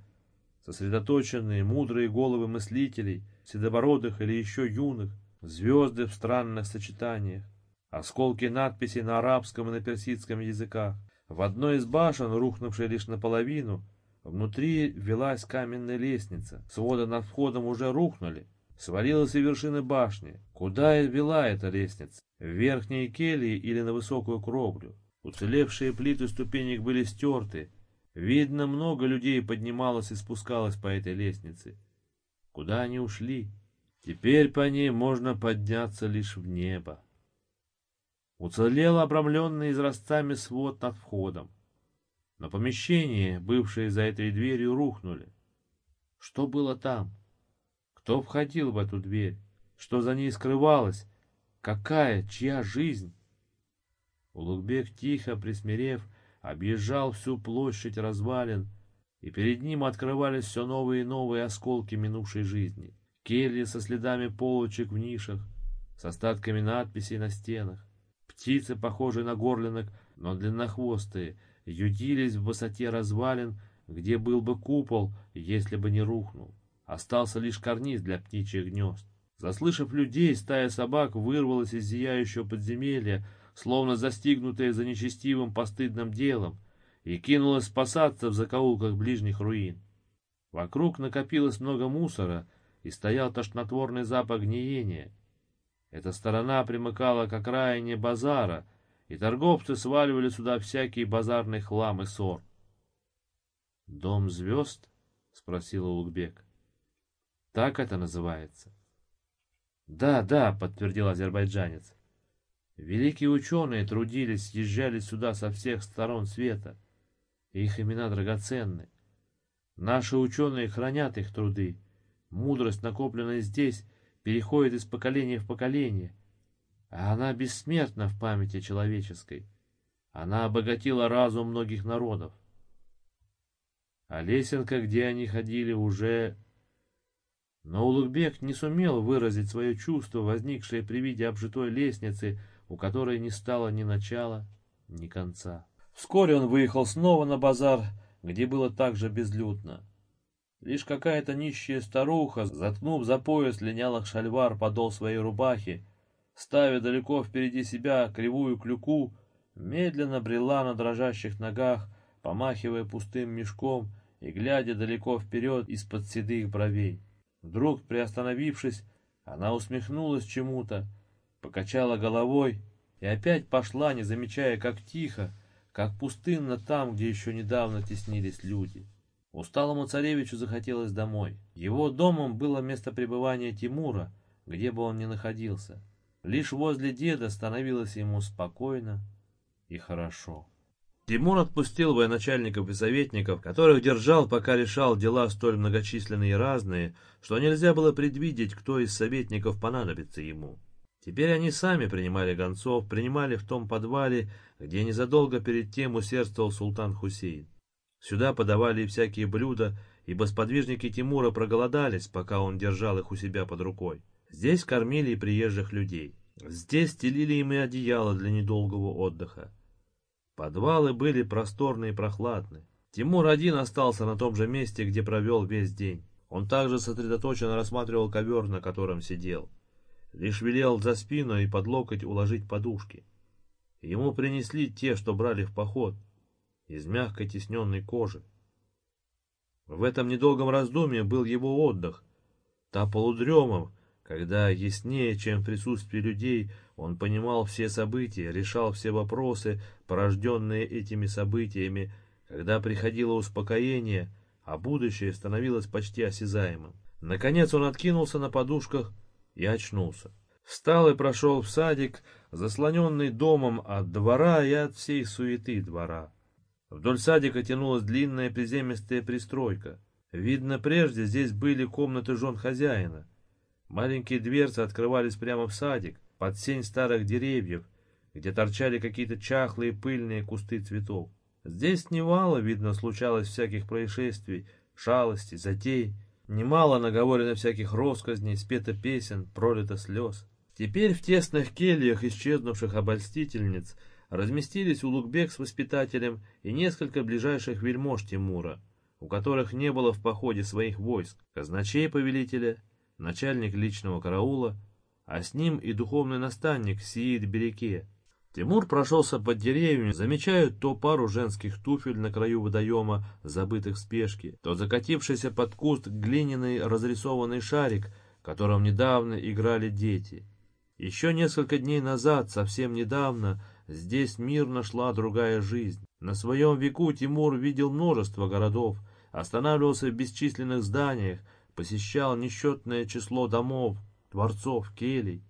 Speaker 1: сосредоточенные, мудрые головы мыслителей, седобородых или еще юных, звезды в странных сочетаниях, осколки надписей на арабском и на персидском языках. В одной из башен, рухнувшей лишь наполовину, внутри велась каменная лестница. Своды над входом уже рухнули. Свалилась и вершина башни. Куда вела эта лестница? В верхние кельи или на высокую кровлю? Уцелевшие плиты ступенек были стерты. Видно, много людей поднималось и спускалось по этой лестнице. Куда они ушли? Теперь по ней можно подняться лишь в небо. Уцелел обрамленный израстами свод над входом. Но помещения, бывшие за этой дверью, рухнули. Что было там? Кто входил в эту дверь? Что за ней скрывалось? Какая, чья жизнь? Улугбек, тихо присмирев, объезжал всю площадь развалин, и перед ним открывались все новые и новые осколки минувшей жизни. Кельи со следами полочек в нишах, с остатками надписей на стенах. Птицы, похожие на горлинок, но длиннохвостые, ютились в высоте развалин, где был бы купол, если бы не рухнул. Остался лишь карниз для птичьих гнезд. Заслышав людей, стая собак вырвалась из зияющего подземелья, словно застигнутая за нечестивым постыдным делом, и кинулась спасаться в закоулках ближних руин. Вокруг накопилось много мусора, и стоял тошнотворный запах гниения. Эта сторона примыкала к окраине базара, и торговцы сваливали сюда всякий базарный хлам и ссор. «Дом звезд?» — спросил Улугбек. «Так это называется?» «Да, да», — подтвердил азербайджанец. «Великие ученые трудились, съезжали сюда со всех сторон света. Их имена драгоценны. Наши ученые хранят их труды. Мудрость, накопленная здесь, переходит из поколения в поколение. А она бессмертна в памяти человеческой. Она обогатила разум многих народов. А лесенка, где они ходили, уже... Но Улугбек не сумел выразить свое чувство, возникшее при виде обжитой лестницы, у которой не стало ни начала, ни конца. Вскоре он выехал снова на базар, где было так же безлюдно. Лишь какая-то нищая старуха, заткнув за пояс линялых шальвар подол своей рубахи, ставя далеко впереди себя кривую клюку, медленно брела на дрожащих ногах, помахивая пустым мешком и глядя далеко вперед из-под седых бровей. Вдруг, приостановившись, она усмехнулась чему-то, покачала головой и опять пошла, не замечая, как тихо, как пустынно там, где еще недавно теснились люди. Усталому царевичу захотелось домой. Его домом было место пребывания Тимура, где бы он ни находился. Лишь возле деда становилось ему спокойно и хорошо. Тимур отпустил военачальников и советников, которых держал, пока решал дела столь многочисленные и разные, что нельзя было предвидеть, кто из советников понадобится ему. Теперь они сами принимали гонцов, принимали в том подвале, где незадолго перед тем усердствовал султан Хусейн. Сюда подавали всякие блюда, ибо сподвижники Тимура проголодались, пока он держал их у себя под рукой. Здесь кормили и приезжих людей. Здесь стелили им и одеяло для недолгого отдыха. Подвалы были просторные и прохладны. Тимур один остался на том же месте, где провел весь день. Он также сосредоточенно рассматривал ковер, на котором сидел. Лишь велел за спину и под локоть уложить подушки. Ему принесли те, что брали в поход, из мягкой тесненной кожи. В этом недолгом раздумье был его отдых. Та полудрема, когда яснее, чем в присутствии людей, он понимал все события, решал все вопросы, порожденные этими событиями, когда приходило успокоение, а будущее становилось почти осязаемым. Наконец он откинулся на подушках и очнулся. Встал и прошел в садик, заслоненный домом от двора и от всей суеты двора. Вдоль садика тянулась длинная приземистая пристройка. Видно, прежде здесь были комнаты жен хозяина. Маленькие дверцы открывались прямо в садик, под сень старых деревьев, где торчали какие-то чахлые пыльные кусты цветов. Здесь немало, видно, случалось всяких происшествий, шалостей, затей. Немало наговорено всяких росказней, спето песен, пролито слез. Теперь в тесных кельях исчезнувших обольстительниц разместились Улугбек с воспитателем и несколько ближайших вельмож Тимура, у которых не было в походе своих войск, казначей повелителя, начальник личного караула, а с ним и духовный наставник Сиид Береке. Тимур прошелся под деревьями, замечая то пару женских туфель на краю водоема, забытых в спешке, то закатившийся под куст глиняный разрисованный шарик, которым недавно играли дети. Еще несколько дней назад, совсем недавно, здесь мирно шла другая жизнь. На своем веку Тимур видел множество городов, останавливался в бесчисленных зданиях, посещал несчетное число домов, дворцов, келей.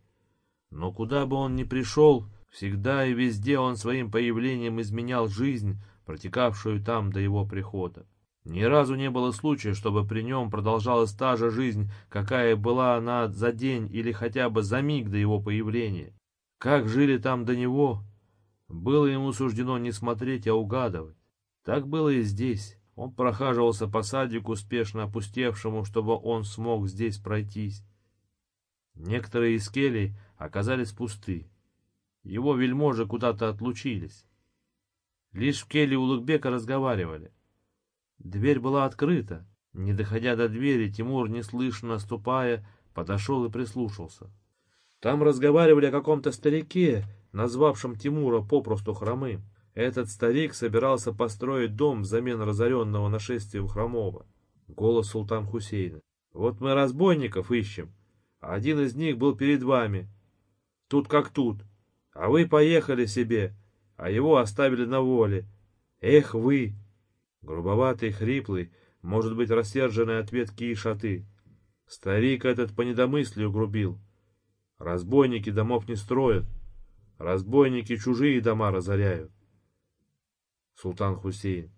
Speaker 1: Но куда бы он ни пришел, всегда и везде он своим появлением изменял жизнь, протекавшую там до его прихода. Ни разу не было случая, чтобы при нем продолжалась та же жизнь, какая была она за день или хотя бы за миг до его появления. Как жили там до него, было ему суждено не смотреть, а угадывать. Так было и здесь. Он прохаживался по садику, спешно опустевшему, чтобы он смог здесь пройтись. Некоторые из келей оказались пусты. Его вельможи куда-то отлучились. Лишь в келе Улугбека разговаривали. Дверь была открыта. Не доходя до двери, Тимур, неслышно ступая, подошел и прислушался. Там разговаривали о каком-то старике, назвавшем Тимура попросту хромым. Этот старик собирался построить дом взамен разоренного нашествием хромого. Голос султан Хусейна. «Вот мы разбойников ищем. Один из них был перед вами. Тут как тут. А вы поехали себе, а его оставили на воле. Эх вы!» Грубоватый, хриплый, может быть, рассерженный ответ Киишаты. Старик этот по недомыслию грубил. Разбойники домов не строят. Разбойники чужие дома разоряют. Султан Хусейн.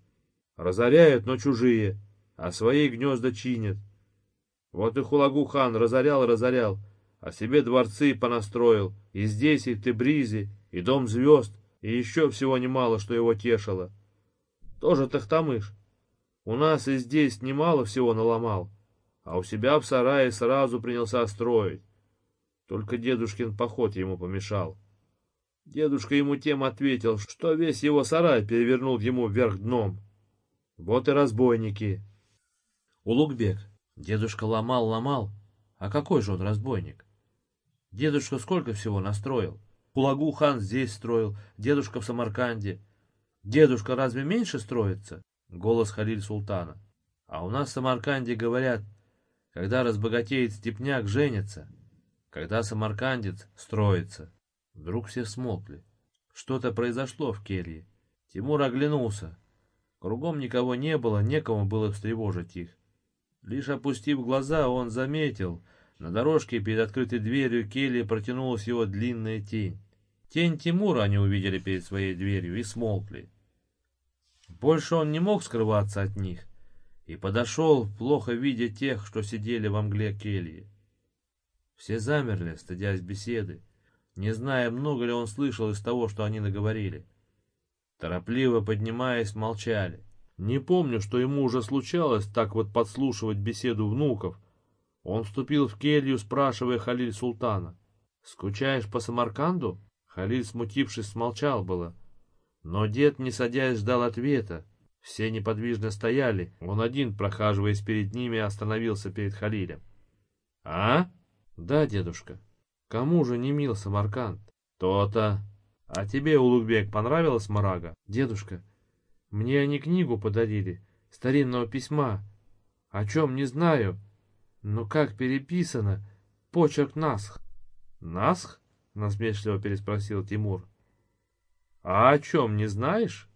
Speaker 1: Разоряют, но чужие, а свои гнезда чинят. Вот и Хулагу хан разорял-разорял, а себе дворцы понастроил, и здесь, и в Тебризе, и дом звезд, и еще всего немало, что его тешило. Тоже Тахтамыш. У нас и здесь немало всего наломал, а у себя в сарае сразу принялся строить. Только дедушкин поход ему помешал. Дедушка ему тем ответил, что весь его сарай перевернул ему вверх дном. Вот и разбойники. Улугбек. Дедушка ломал-ломал. А какой же он разбойник? Дедушка сколько всего настроил? Кулагу хан здесь строил, дедушка в Самарканде. Дедушка разве меньше строится? Голос Халиль Султана. А у нас в Самарканде говорят, когда разбогатеет степняк, женится. Когда самаркандец строится. Вдруг все смолкли. Что-то произошло в келье. Тимур оглянулся. Кругом никого не было, некому было встревожить их. Лишь опустив глаза, он заметил, на дорожке перед открытой дверью кельи протянулась его длинная тень. Тень Тимура они увидели перед своей дверью и смолкли. Больше он не мог скрываться от них и подошел, плохо видя тех, что сидели во мгле кельи. Все замерли, стыдясь беседы, не зная, много ли он слышал из того, что они наговорили. Торопливо поднимаясь, молчали. Не помню, что ему уже случалось так вот подслушивать беседу внуков. Он вступил в келью, спрашивая Халиль Султана. «Скучаешь по Самарканду?» Халиль, смутившись, смолчал было. Но дед, не садясь, ждал ответа. Все неподвижно стояли. Он один, прохаживаясь перед ними, остановился перед Халилем. «А?» «Да, дедушка». Кому же не мил Самарканд? То-то. А тебе, Улугбек, понравилась Марага? Дедушка, мне они книгу подарили, старинного письма. О чем не знаю, но как переписано, почерк Насх. Насх? Насмешливо переспросил Тимур. А о чем, не знаешь?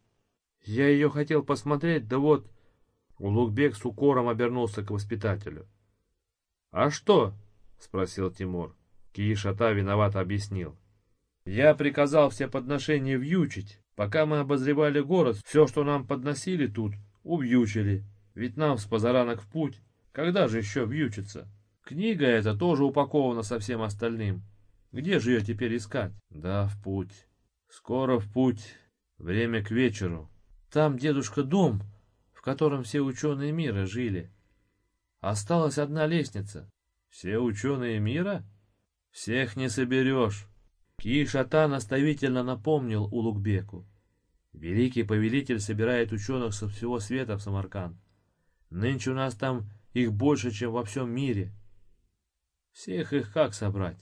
Speaker 1: Я ее хотел посмотреть, да вот... Улугбек с укором обернулся к воспитателю. «А что?» — спросил Тимур. Киишата виновато объяснил. Я приказал все подношения вьючить. Пока мы обозревали город, все, что нам подносили тут, увьючили. Ведь нам с позаранок в путь. Когда же еще вьючиться? Книга эта тоже упакована со всем остальным. Где же ее теперь искать? Да, в путь. Скоро в путь. Время к вечеру. Там, дедушка, дом, в котором все ученые мира жили. Осталась одна лестница. Все ученые мира? «Всех не соберешь!» Киишата наставительно напомнил Улугбеку. «Великий повелитель собирает ученых со всего света в Самарканд. Нынче у нас там их больше, чем во всем мире. Всех их как собрать?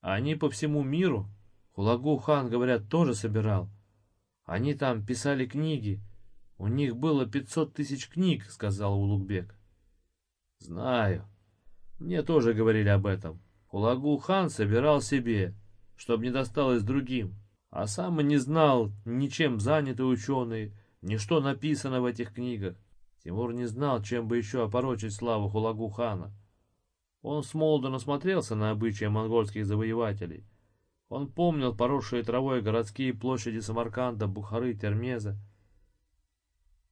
Speaker 1: Они по всему миру, Хулагу хан, говорят, тоже собирал. Они там писали книги. У них было пятьсот тысяч книг, сказал Улугбек. Знаю. Мне тоже говорили об этом. Хулагу-хан собирал себе, чтобы не досталось другим, а сам и не знал, ничем заняты ученые, ни что написано в этих книгах. Тимур не знал, чем бы еще опорочить славу Хулагу-хана. Он с молоду насмотрелся на обычаи монгольских завоевателей. Он помнил поросшие травой городские площади Самарканда, Бухары, Термеза.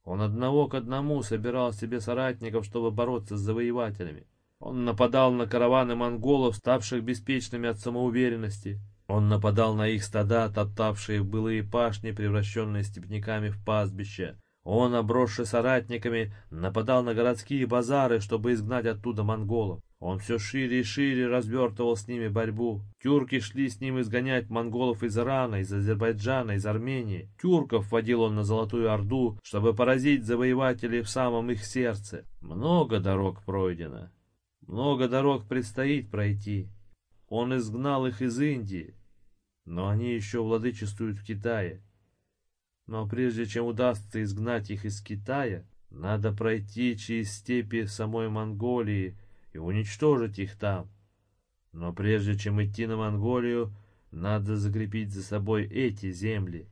Speaker 1: Он одного к одному собирал себе соратников, чтобы бороться с завоевателями. Он нападал на караваны монголов, ставших беспечными от самоуверенности. Он нападал на их стада, топтавшие былые пашни, превращенные степняками в пастбище. Он, обросший соратниками, нападал на городские базары, чтобы изгнать оттуда монголов. Он все шире и шире развертывал с ними борьбу. Тюрки шли с ним изгонять монголов из Ирана, из Азербайджана, из Армении. Тюрков водил он на Золотую Орду, чтобы поразить завоевателей в самом их сердце. Много дорог пройдено. Много дорог предстоит пройти. Он изгнал их из Индии, но они еще владычествуют в Китае. Но прежде чем удастся изгнать их из Китая, надо пройти через степи самой Монголии, и уничтожить их там. Но прежде чем идти на Монголию, надо закрепить за собой эти земли.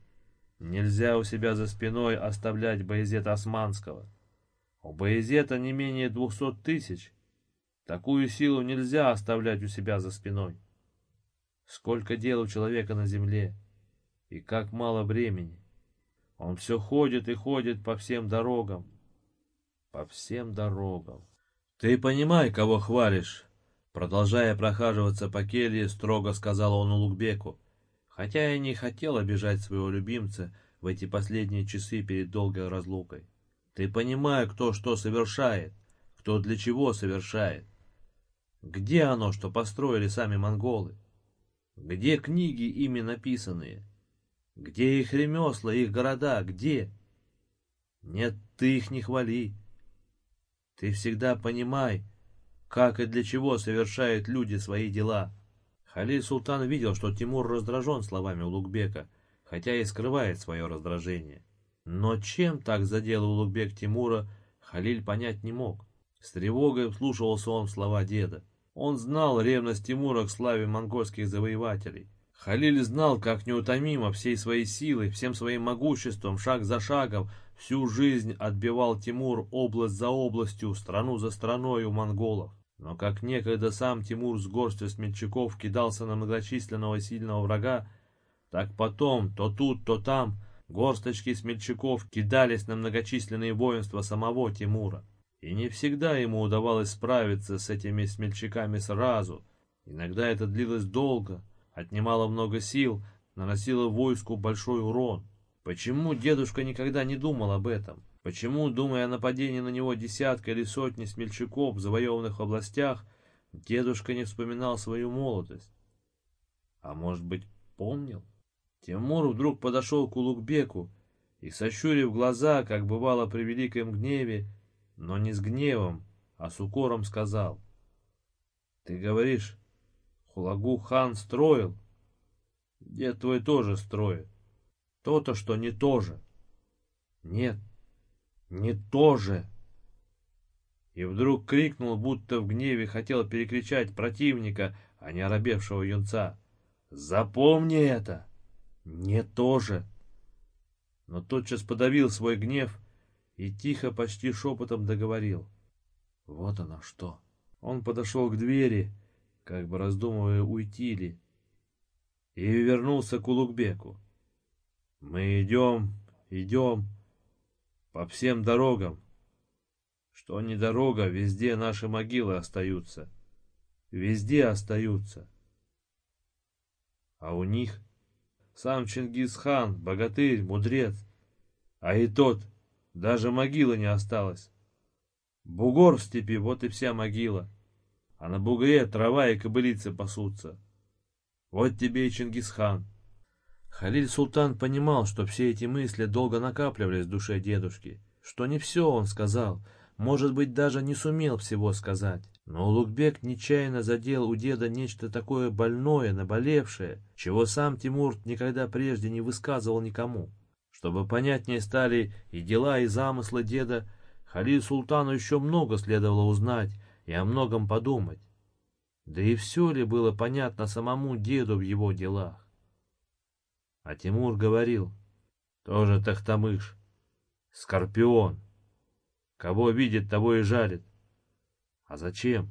Speaker 1: Нельзя у себя за спиной оставлять Боязета Османского. У Боязета не менее двухсот тысяч. Такую силу нельзя оставлять у себя за спиной. Сколько дел у человека на земле, и как мало времени. Он все ходит и ходит по всем дорогам. По всем дорогам. «Ты понимай, кого хвалишь!» Продолжая прохаживаться по келье, строго сказал он Улугбеку, хотя и не хотел обижать своего любимца в эти последние часы перед долгой разлукой. «Ты понимай, кто что совершает, кто для чего совершает. Где оно, что построили сами монголы? Где книги, ими написанные? Где их ремесла, их города, где? Нет, ты их не хвали, ты всегда понимай, как и для чего совершают люди свои дела. Халиль Султан видел, что Тимур раздражен словами Улугбека, хотя и скрывает свое раздражение. Но чем так задел Улугбек Тимура, Халиль понять не мог. С тревогой вслушивался он в слова деда. Он знал ревность Тимура к славе монгольских завоевателей. Халиль знал, как неутомимо всей своей силой, всем своим могуществом, шаг за шагом, всю жизнь отбивал Тимур область за областью, страну за страной у монголов. Но как некогда сам Тимур с горстью смельчаков кидался на многочисленного сильного врага, так потом, то тут, то там, горсточки смельчаков кидались на многочисленные воинства самого Тимура. И не всегда ему удавалось справиться с этими смельчаками сразу. Иногда это длилось долго, отнимало много сил, наносило войску большой урон. Почему дедушка никогда не думал об этом? Почему, думая о нападении на него десятка или сотни смельчаков в завоеванных областях, дедушка не вспоминал свою молодость? А может быть, помнил? Тимур вдруг подошел к Улугбеку и, сощурив глаза, как бывало при великом гневе, но не с гневом, а с укором сказал. «Ты говоришь, Хулагу хан строил. Дед твой тоже строит. То-то, что не то же. Нет, не то же. И вдруг крикнул, будто в гневе хотел перекричать противника, а не оробевшего юнца. «Запомни это! Не то же!» Но тотчас подавил свой гнев и тихо, почти шепотом договорил. «Вот оно что!» Он подошел к двери, как бы раздумывая, уйти ли, и вернулся к Улугбеку. «Мы идем, идем по всем дорогам. Что не дорога, везде наши могилы остаются. Везде остаются. А у них сам Чингисхан, богатырь, мудрец, а и тот, даже могилы не осталось. Бугор в степи, вот и вся могила а на бугре трава и кобылицы пасутся. Вот тебе и Чингисхан. Халиль Султан понимал, что все эти мысли долго накапливались в душе дедушки, что не все он сказал, может быть, даже не сумел всего сказать. Но Улугбек нечаянно задел у деда нечто такое больное, наболевшее, чего сам Тимур никогда прежде не высказывал никому. Чтобы понятнее стали и дела, и замыслы деда, Халиль Султану еще много следовало узнать, и о многом подумать. Да и все ли было понятно самому деду в его делах? А Тимур говорил, тоже Тахтамыш, Скорпион. Кого видит, того и жарит. А зачем?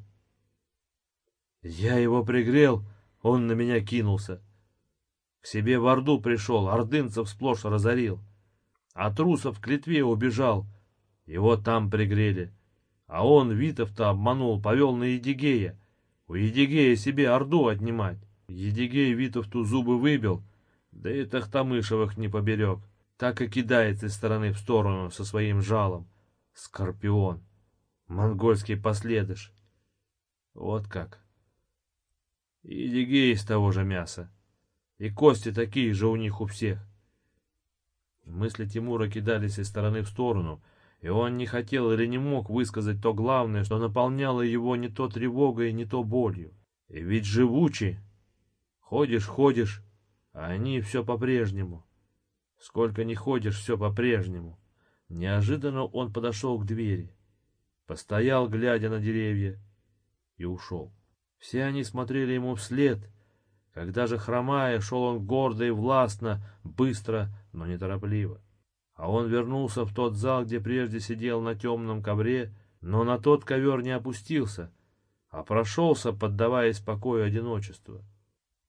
Speaker 1: Я его пригрел, он на меня кинулся. К себе в Орду пришел, ордынцев сплошь разорил. А трусов к Литве убежал, его там пригрели. А он Витов-то обманул, повел на Едигея. У Едигея себе Орду отнимать. Едигей Витов-ту зубы выбил, да и Тахтамышевых не поберег. Так и кидается из стороны в сторону со своим жалом. Скорпион. Монгольский последыш. Вот как. И дигей из того же мяса. И кости такие же у них у всех. Мысли Тимура кидались из стороны в сторону, и он не хотел или не мог высказать то главное, что наполняло его не то тревогой, не то болью. И ведь живучи. Ходишь, ходишь, а они все по-прежнему. Сколько не ходишь, все по-прежнему. Неожиданно он подошел к двери, постоял, глядя на деревья, и ушел. Все они смотрели ему вслед, когда же, хромая, шел он гордо и властно, быстро, но неторопливо. А он вернулся в тот зал, где прежде сидел на темном ковре, но на тот ковер не опустился, а прошелся, поддаваясь покою одиночества.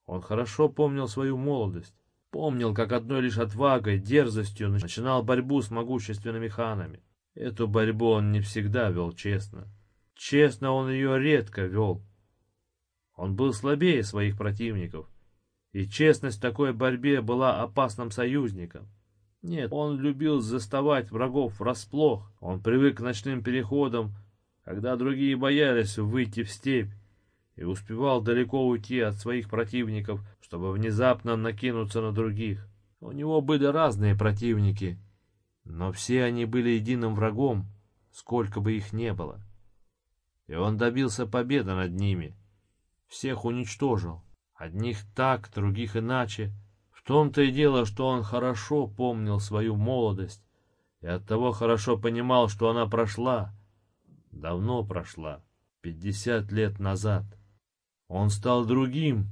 Speaker 1: Он хорошо помнил свою молодость, помнил, как одной лишь отвагой, дерзостью начинал борьбу с могущественными ханами. Эту борьбу он не всегда вел честно. Честно он ее редко вел. Он был слабее своих противников, и честность в такой борьбе была опасным союзником. Нет, он любил заставать врагов врасплох, он привык к ночным переходам, когда другие боялись выйти в степь, и успевал далеко уйти от своих противников, чтобы внезапно накинуться на других. У него были разные противники, но все они были единым врагом, сколько бы их не было. И он добился победы над ними, всех уничтожил, одних так, других иначе. В том-то и дело, что он хорошо помнил свою молодость, и оттого хорошо понимал, что она прошла, давно прошла, пятьдесят лет назад. Он стал другим,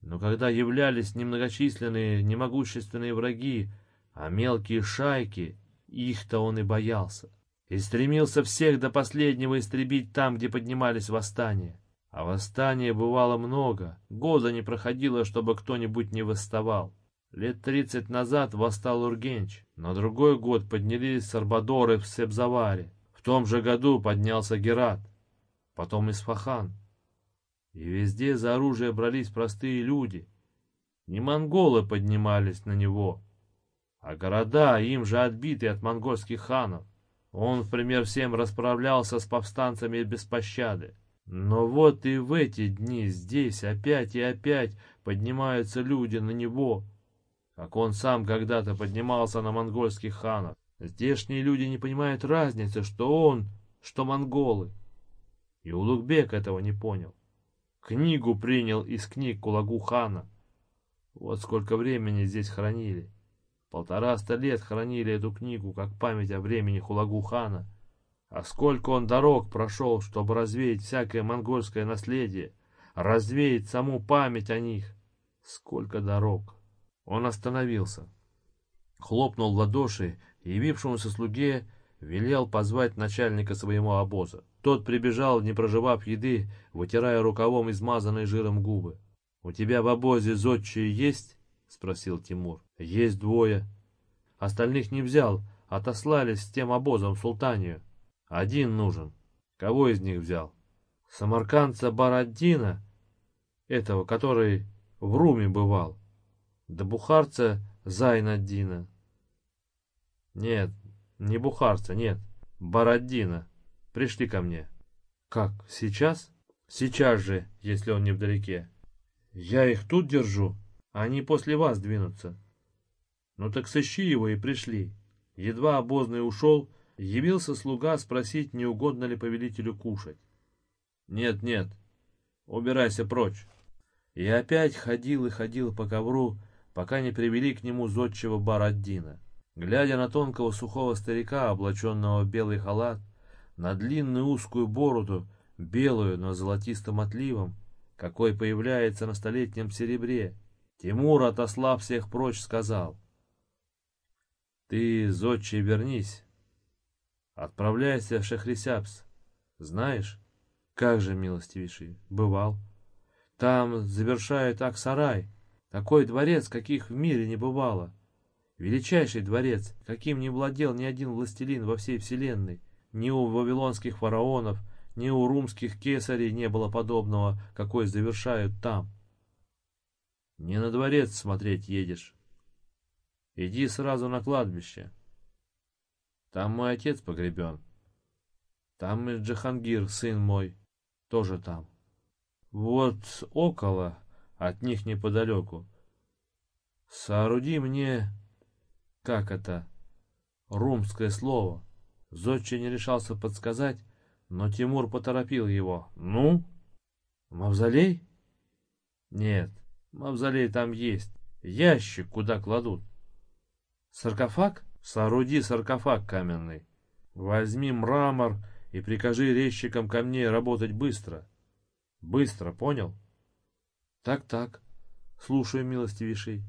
Speaker 1: но когда являлись немногочисленные, немогущественные враги, а мелкие шайки, их-то он и боялся, и стремился всех до последнего истребить там, где поднимались восстания. А восстания бывало много, года не проходило, чтобы кто-нибудь не восставал. Лет тридцать назад восстал Ургенч, на другой год поднялись Сарбадоры в Себзаваре. В том же году поднялся Герат, потом Исфахан. И везде за оружие брались простые люди. Не монголы поднимались на него, а города, им же отбитые от монгольских ханов. Он, в пример всем, расправлялся с повстанцами без пощады. Но вот и в эти дни здесь опять и опять поднимаются люди на него, как он сам когда-то поднимался на монгольских ханов. Здешние люди не понимают разницы, что он, что монголы. И Улугбек этого не понял. Книгу принял из книг Кулагу хана. Вот сколько времени здесь хранили. Полтораста лет хранили эту книгу, как память о времени Хулагу хана. А сколько он дорог прошел, чтобы развеять всякое монгольское наследие, развеять саму память о них. Сколько дорог. Он остановился. Хлопнул в ладоши и явившемуся слуге велел позвать начальника своего обоза. Тот прибежал, не проживав еды, вытирая рукавом измазанные жиром губы. — У тебя в обозе зодчие есть? — спросил Тимур. — Есть двое. Остальных не взял, отослались с тем обозом в Султанию. Один нужен. Кого из них взял? Самаркандца Бараддина, этого, который в Руме бывал. Да бухарца Зайнаддина. Нет, не бухарца, нет. Бараддина. Пришли ко мне. Как, сейчас? Сейчас же, если он не вдалеке. Я их тут держу, они после вас двинутся. Ну так сыщи его и пришли. Едва обозный ушел, Явился слуга спросить, не угодно ли повелителю кушать. «Нет, нет, убирайся прочь». И опять ходил и ходил по ковру, пока не привели к нему зодчего Бараддина. Глядя на тонкого сухого старика, облаченного в белый халат, на длинную узкую бороду, белую, но золотистым отливом, какой появляется на столетнем серебре, Тимур, отослав всех прочь, сказал, «Ты, зодчий, вернись, Отправляйся в Шахрисябс. Знаешь? Как же, милостивейший, бывал. Там завершают Аксарай. Такой дворец, каких в мире не бывало. Величайший дворец, каким не владел ни один властелин во всей вселенной. Ни у вавилонских фараонов, ни у румских кесарей не было подобного, какой завершают там. Не на дворец смотреть едешь. Иди сразу на кладбище. Там мой отец погребен. Там и Джахангир, сын мой. тоже там. Вот около, от них неподалеку. Сооруди мне, как это, румское слово. Зодчий не решался подсказать, но Тимур поторопил его. «Ну? Мавзолей?» «Нет, мавзолей там есть. Ящик, куда кладут». «Саркофаг? Сооруди саркофаг каменный. Возьми мрамор и прикажи резчикам камней работать быстро. Быстро, понял?» «Так-так. Слушаю, милостивейший».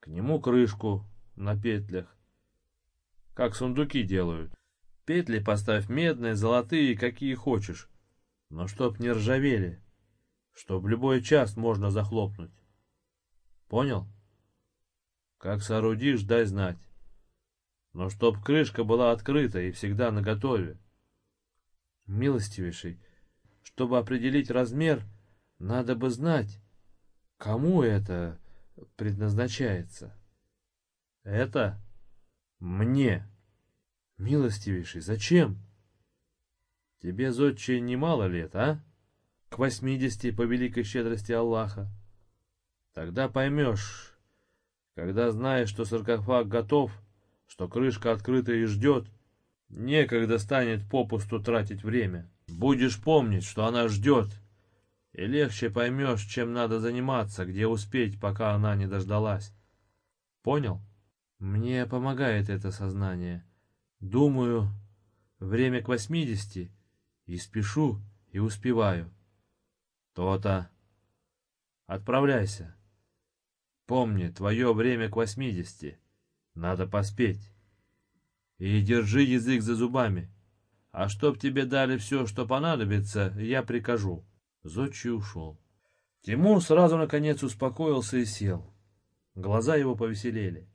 Speaker 1: «К нему крышку на петлях как сундуки делают. Петли поставь медные, золотые, какие хочешь, но чтоб не ржавели, чтоб любой час можно захлопнуть. Понял? Как соорудишь, дай знать. Но чтоб крышка была открыта и всегда наготове. Милостивейший, чтобы определить размер, надо бы знать, кому это предназначается. Это мне. Милостивейший, зачем? Тебе, зодче, немало лет, а? К восьмидесяти по великой щедрости Аллаха. Тогда поймешь, когда знаешь, что саркофаг готов, что крышка открыта и ждет, некогда станет попусту тратить время. Будешь помнить, что она ждет, и легче поймешь, чем надо заниматься, где успеть, пока она не дождалась. Понял? Мне помогает это сознание. Думаю, время к восьмидесяти, и спешу, и успеваю. То-то. Отправляйся. Помни, твое время к восьмидесяти. Надо поспеть. И держи язык за зубами. А чтоб тебе дали все, что понадобится, я прикажу. Зодчий ушел. Тимур сразу наконец успокоился и сел. Глаза его повеселели.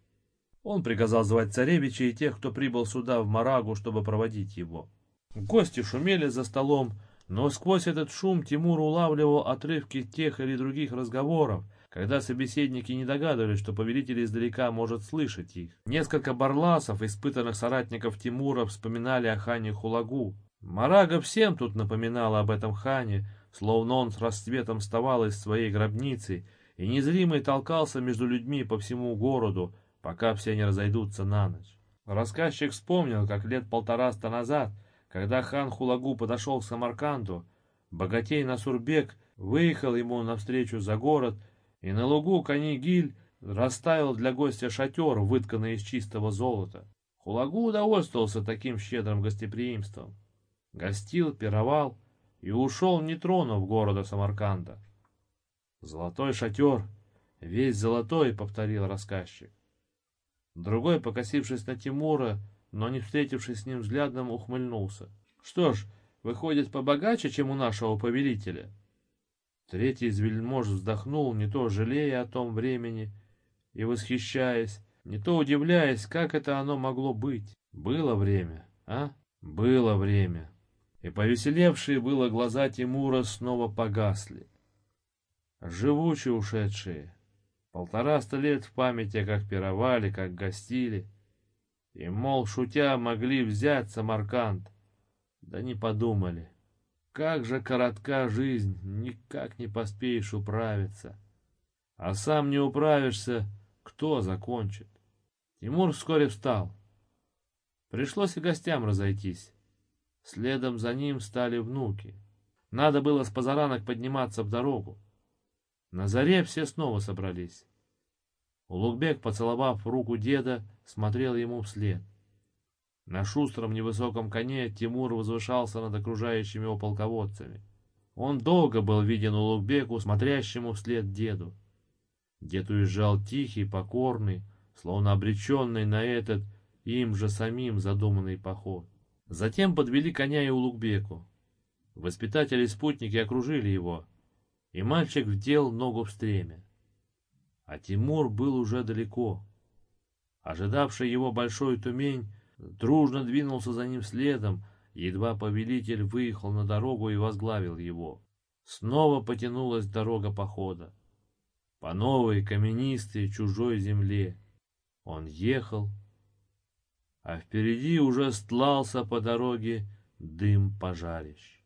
Speaker 1: Он приказал звать царевича и тех, кто прибыл сюда, в Марагу, чтобы проводить его. Гости шумели за столом, но сквозь этот шум Тимур улавливал отрывки тех или других разговоров, когда собеседники не догадывались, что повелитель издалека может слышать их. Несколько барласов, испытанных соратников Тимура, вспоминали о хане Хулагу. Марага всем тут напоминала об этом хане, словно он с расцветом вставал из своей гробницы и незримый толкался между людьми по всему городу, пока все не разойдутся на ночь. Рассказчик вспомнил, как лет полтораста назад, когда хан Хулагу подошел к Самарканду, богатей Насурбек выехал ему навстречу за город, и на лугу Канигиль расставил для гостя шатер, вытканный из чистого золота. Хулагу удовольствовался таким щедрым гостеприимством. Гостил, пировал и ушел, не тронув города Самарканда. «Золотой шатер, весь золотой», — повторил рассказчик. Другой, покосившись на Тимура, но не встретившись с ним взглядом, ухмыльнулся. «Что ж, выходит побогаче, чем у нашего повелителя?» Третий из вельмож вздохнул, не то жалея о том времени и восхищаясь, не то удивляясь, как это оно могло быть. Было время, а? Было время. И повеселевшие было глаза Тимура снова погасли. Живучие ушедшие, Полтораста лет в памяти, как пировали, как гостили. И, мол, шутя, могли взять Самарканд. Да не подумали. Как же коротка жизнь, никак не поспеешь управиться. А сам не управишься, кто закончит? Тимур вскоре встал. Пришлось и гостям разойтись. Следом за ним стали внуки. Надо было с позаранок подниматься в дорогу. На заре все снова собрались. Улугбек, поцеловав руку деда, смотрел ему вслед. На шустром невысоком коне Тимур возвышался над окружающими его полководцами. Он долго был виден Улугбеку, смотрящему вслед деду. Дед уезжал тихий, покорный, словно обреченный на этот им же самим задуманный поход. Затем подвели коня и Улугбеку. Воспитатели и спутники окружили его, и мальчик вдел ногу в стремя. А Тимур был уже далеко. Ожидавший его большой тумень дружно двинулся за ним следом, едва повелитель выехал на дорогу и возглавил его. Снова потянулась дорога похода. По новой, каменистой, чужой земле. Он ехал, а впереди уже стлался по дороге дым пожарищ.